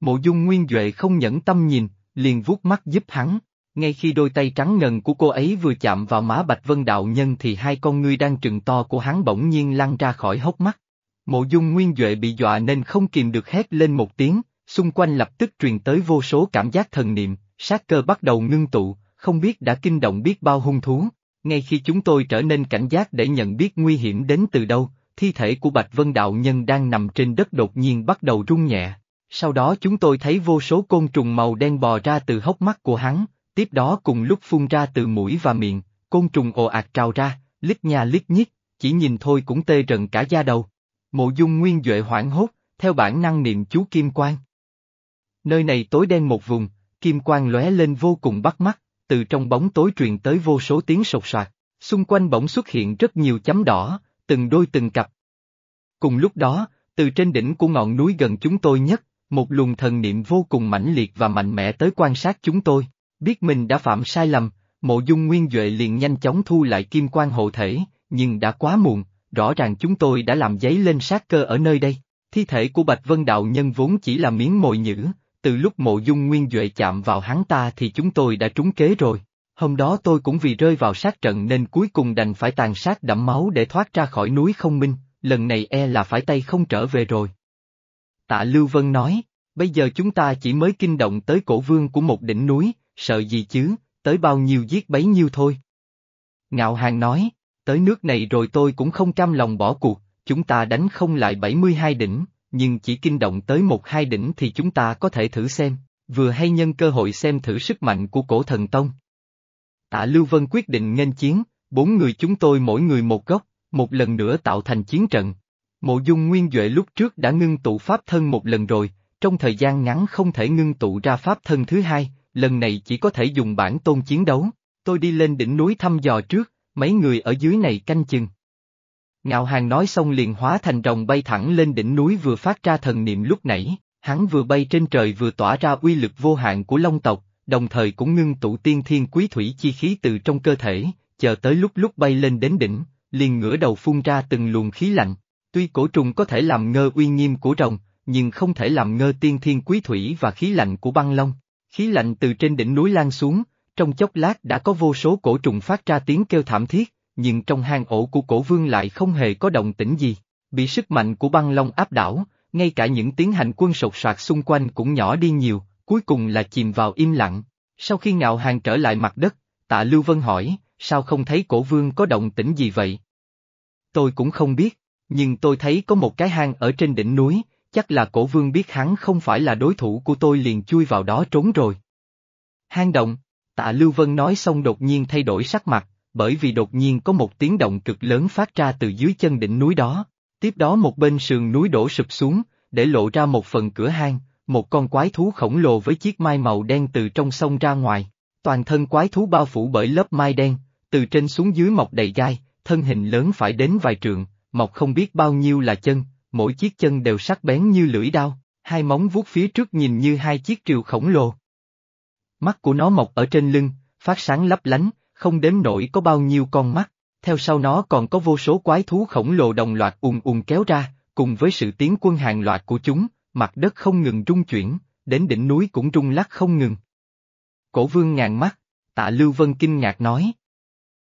A: Mộ dung nguyên Duệ không nhẫn tâm nhìn, liền vuốt mắt giúp hắn, ngay khi đôi tay trắng ngần của cô ấy vừa chạm vào má Bạch Vân đạo nhân thì hai con ngươi đang trừng to của hắn bỗng nhiên lăn ra khỏi hốc mắt. Mộ dung nguyên Duệ bị dọa nên không kìm được hét lên một tiếng, xung quanh lập tức truyền tới vô số cảm giác thần niệm, sát cơ bắt đầu ngưng tụ, không biết đã kinh động biết bao hung thú. Ngay khi chúng tôi trở nên cảnh giác để nhận biết nguy hiểm đến từ đâu, thi thể của Bạch Vân Đạo Nhân đang nằm trên đất đột nhiên bắt đầu rung nhẹ. Sau đó chúng tôi thấy vô số côn trùng màu đen bò ra từ hốc mắt của hắn, tiếp đó cùng lúc phun ra từ mũi và miệng, côn trùng ồ ạt trào ra, lít nhà lít nhít, chỉ nhìn thôi cũng tê rần cả da đầu. Mộ dung nguyên Duệ hoảng hốt, theo bản năng niệm chú Kim Quang. Nơi này tối đen một vùng, kim quang lóe lên vô cùng bắt mắt, từ trong bóng tối truyền tới vô số tiếng sột soạt, xung quanh bỗng xuất hiện rất nhiều chấm đỏ, từng đôi từng cặp. Cùng lúc đó, từ trên đỉnh của ngọn núi gần chúng tôi nhất, một luồng thần niệm vô cùng mãnh liệt và mạnh mẽ tới quan sát chúng tôi, biết mình đã phạm sai lầm, mộ dung nguyên Duệ liền nhanh chóng thu lại kim quan hộ thể, nhưng đã quá muộn, rõ ràng chúng tôi đã làm giấy lên sát cơ ở nơi đây, thi thể của Bạch Vân Đạo Nhân vốn chỉ là miếng mồi nhữ, từ lúc mộ dung nguyên Duệ chạm vào hắn ta thì chúng tôi đã trúng kế rồi. Hôm đó tôi cũng vì rơi vào sát trận nên cuối cùng đành phải tàn sát đẫm máu để thoát ra khỏi núi không minh, lần này e là phải tay không trở về rồi. Tạ Lưu Vân nói, bây giờ chúng ta chỉ mới kinh động tới cổ vương của một đỉnh núi, sợ gì chứ, tới bao nhiêu giết bấy nhiêu thôi. Ngạo Hàng nói, tới nước này rồi tôi cũng không cam lòng bỏ cuộc, chúng ta đánh không lại 72 đỉnh, nhưng chỉ kinh động tới một hai đỉnh thì chúng ta có thể thử xem, vừa hay nhân cơ hội xem thử sức mạnh của cổ thần tông. Tạ Lưu Vân quyết định nghênh chiến, bốn người chúng tôi mỗi người một góc, một lần nữa tạo thành chiến trận. Mộ dung nguyên Duệ lúc trước đã ngưng tụ pháp thân một lần rồi, trong thời gian ngắn không thể ngưng tụ ra pháp thân thứ hai, lần này chỉ có thể dùng bản tôn chiến đấu. Tôi đi lên đỉnh núi thăm dò trước, mấy người ở dưới này canh chừng. Ngạo Hàng nói xong liền hóa thành rồng bay thẳng lên đỉnh núi vừa phát ra thần niệm lúc nãy, hắn vừa bay trên trời vừa tỏa ra uy lực vô hạn của Long tộc, đồng thời cũng ngưng tụ tiên thiên quý thủy chi khí từ trong cơ thể, chờ tới lúc lúc bay lên đến đỉnh, liền ngửa đầu phun ra từng luồng khí lạnh. Tuy cổ trùng có thể làm ngơ uy nghiêm của rồng, nhưng không thể làm ngơ tiên thiên quý thủy và khí lạnh của băng long. Khí lạnh từ trên đỉnh núi lan xuống, trong chốc lát đã có vô số cổ trùng phát ra tiếng kêu thảm thiết, nhưng trong hang ổ của cổ vương lại không hề có động tĩnh gì. Bị sức mạnh của băng long áp đảo, ngay cả những tiếng hành quân sột soạt xung quanh cũng nhỏ đi nhiều, cuối cùng là chìm vào im lặng. Sau khi ngạo hàng trở lại mặt đất, tạ Lưu Vân hỏi, sao không thấy cổ vương có động tĩnh gì vậy? Tôi cũng không biết, nhưng tôi thấy có một cái hang ở trên đỉnh núi, chắc là cổ vương biết hắn không phải là đối thủ của tôi liền chui vào đó trốn rồi. Hang động, tạ Lưu Vân nói xong đột nhiên thay đổi sắc mặt, bởi vì đột nhiên có một tiếng động cực lớn phát ra từ dưới chân đỉnh núi đó. Tiếp đó một bên sườn núi đổ sụp xuống, để lộ ra một phần cửa hang, một con quái thú khổng lồ với chiếc mai màu đen từ trong sông ra ngoài. Toàn thân quái thú bao phủ bởi lớp mai đen, từ trên xuống dưới mọc đầy gai, thân hình lớn phải đến vài trượng, mọc không biết bao nhiêu là chân, mỗi chiếc chân đều sắc bén như lưỡi đao, hai móng vuốt phía trước nhìn như hai chiếc triều khổng lồ. Mắt của nó mọc ở trên lưng, phát sáng lấp lánh, không đếm nổi có bao nhiêu con mắt, theo sau nó còn có vô số quái thú khổng lồ đồng loạt ùn ùn kéo ra, cùng với sự tiến quân hàng loạt của chúng, mặt đất không ngừng rung chuyển, đến đỉnh núi cũng rung lắc không ngừng. Cổ vương ngàn mắt, tạ Lưu Vân kinh ngạc nói.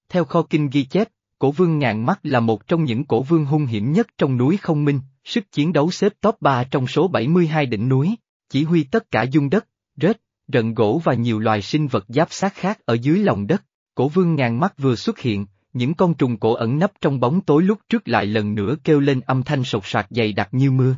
A: Theo kho kinh ghi chép, cổ vương ngàn mắt là một trong những cổ vương hung hiểm nhất trong núi không minh, sức chiến đấu xếp top 3 trong số 72 đỉnh núi, chỉ huy tất cả dung đất, rết, rận gỗ và nhiều loài sinh vật giáp sát khác ở dưới lòng đất. Cổ vương ngàn mắt vừa xuất hiện, những con trùng cổ ẩn nấp trong bóng tối lúc trước lại lần nữa kêu lên âm thanh sột soạt dày đặc như mưa.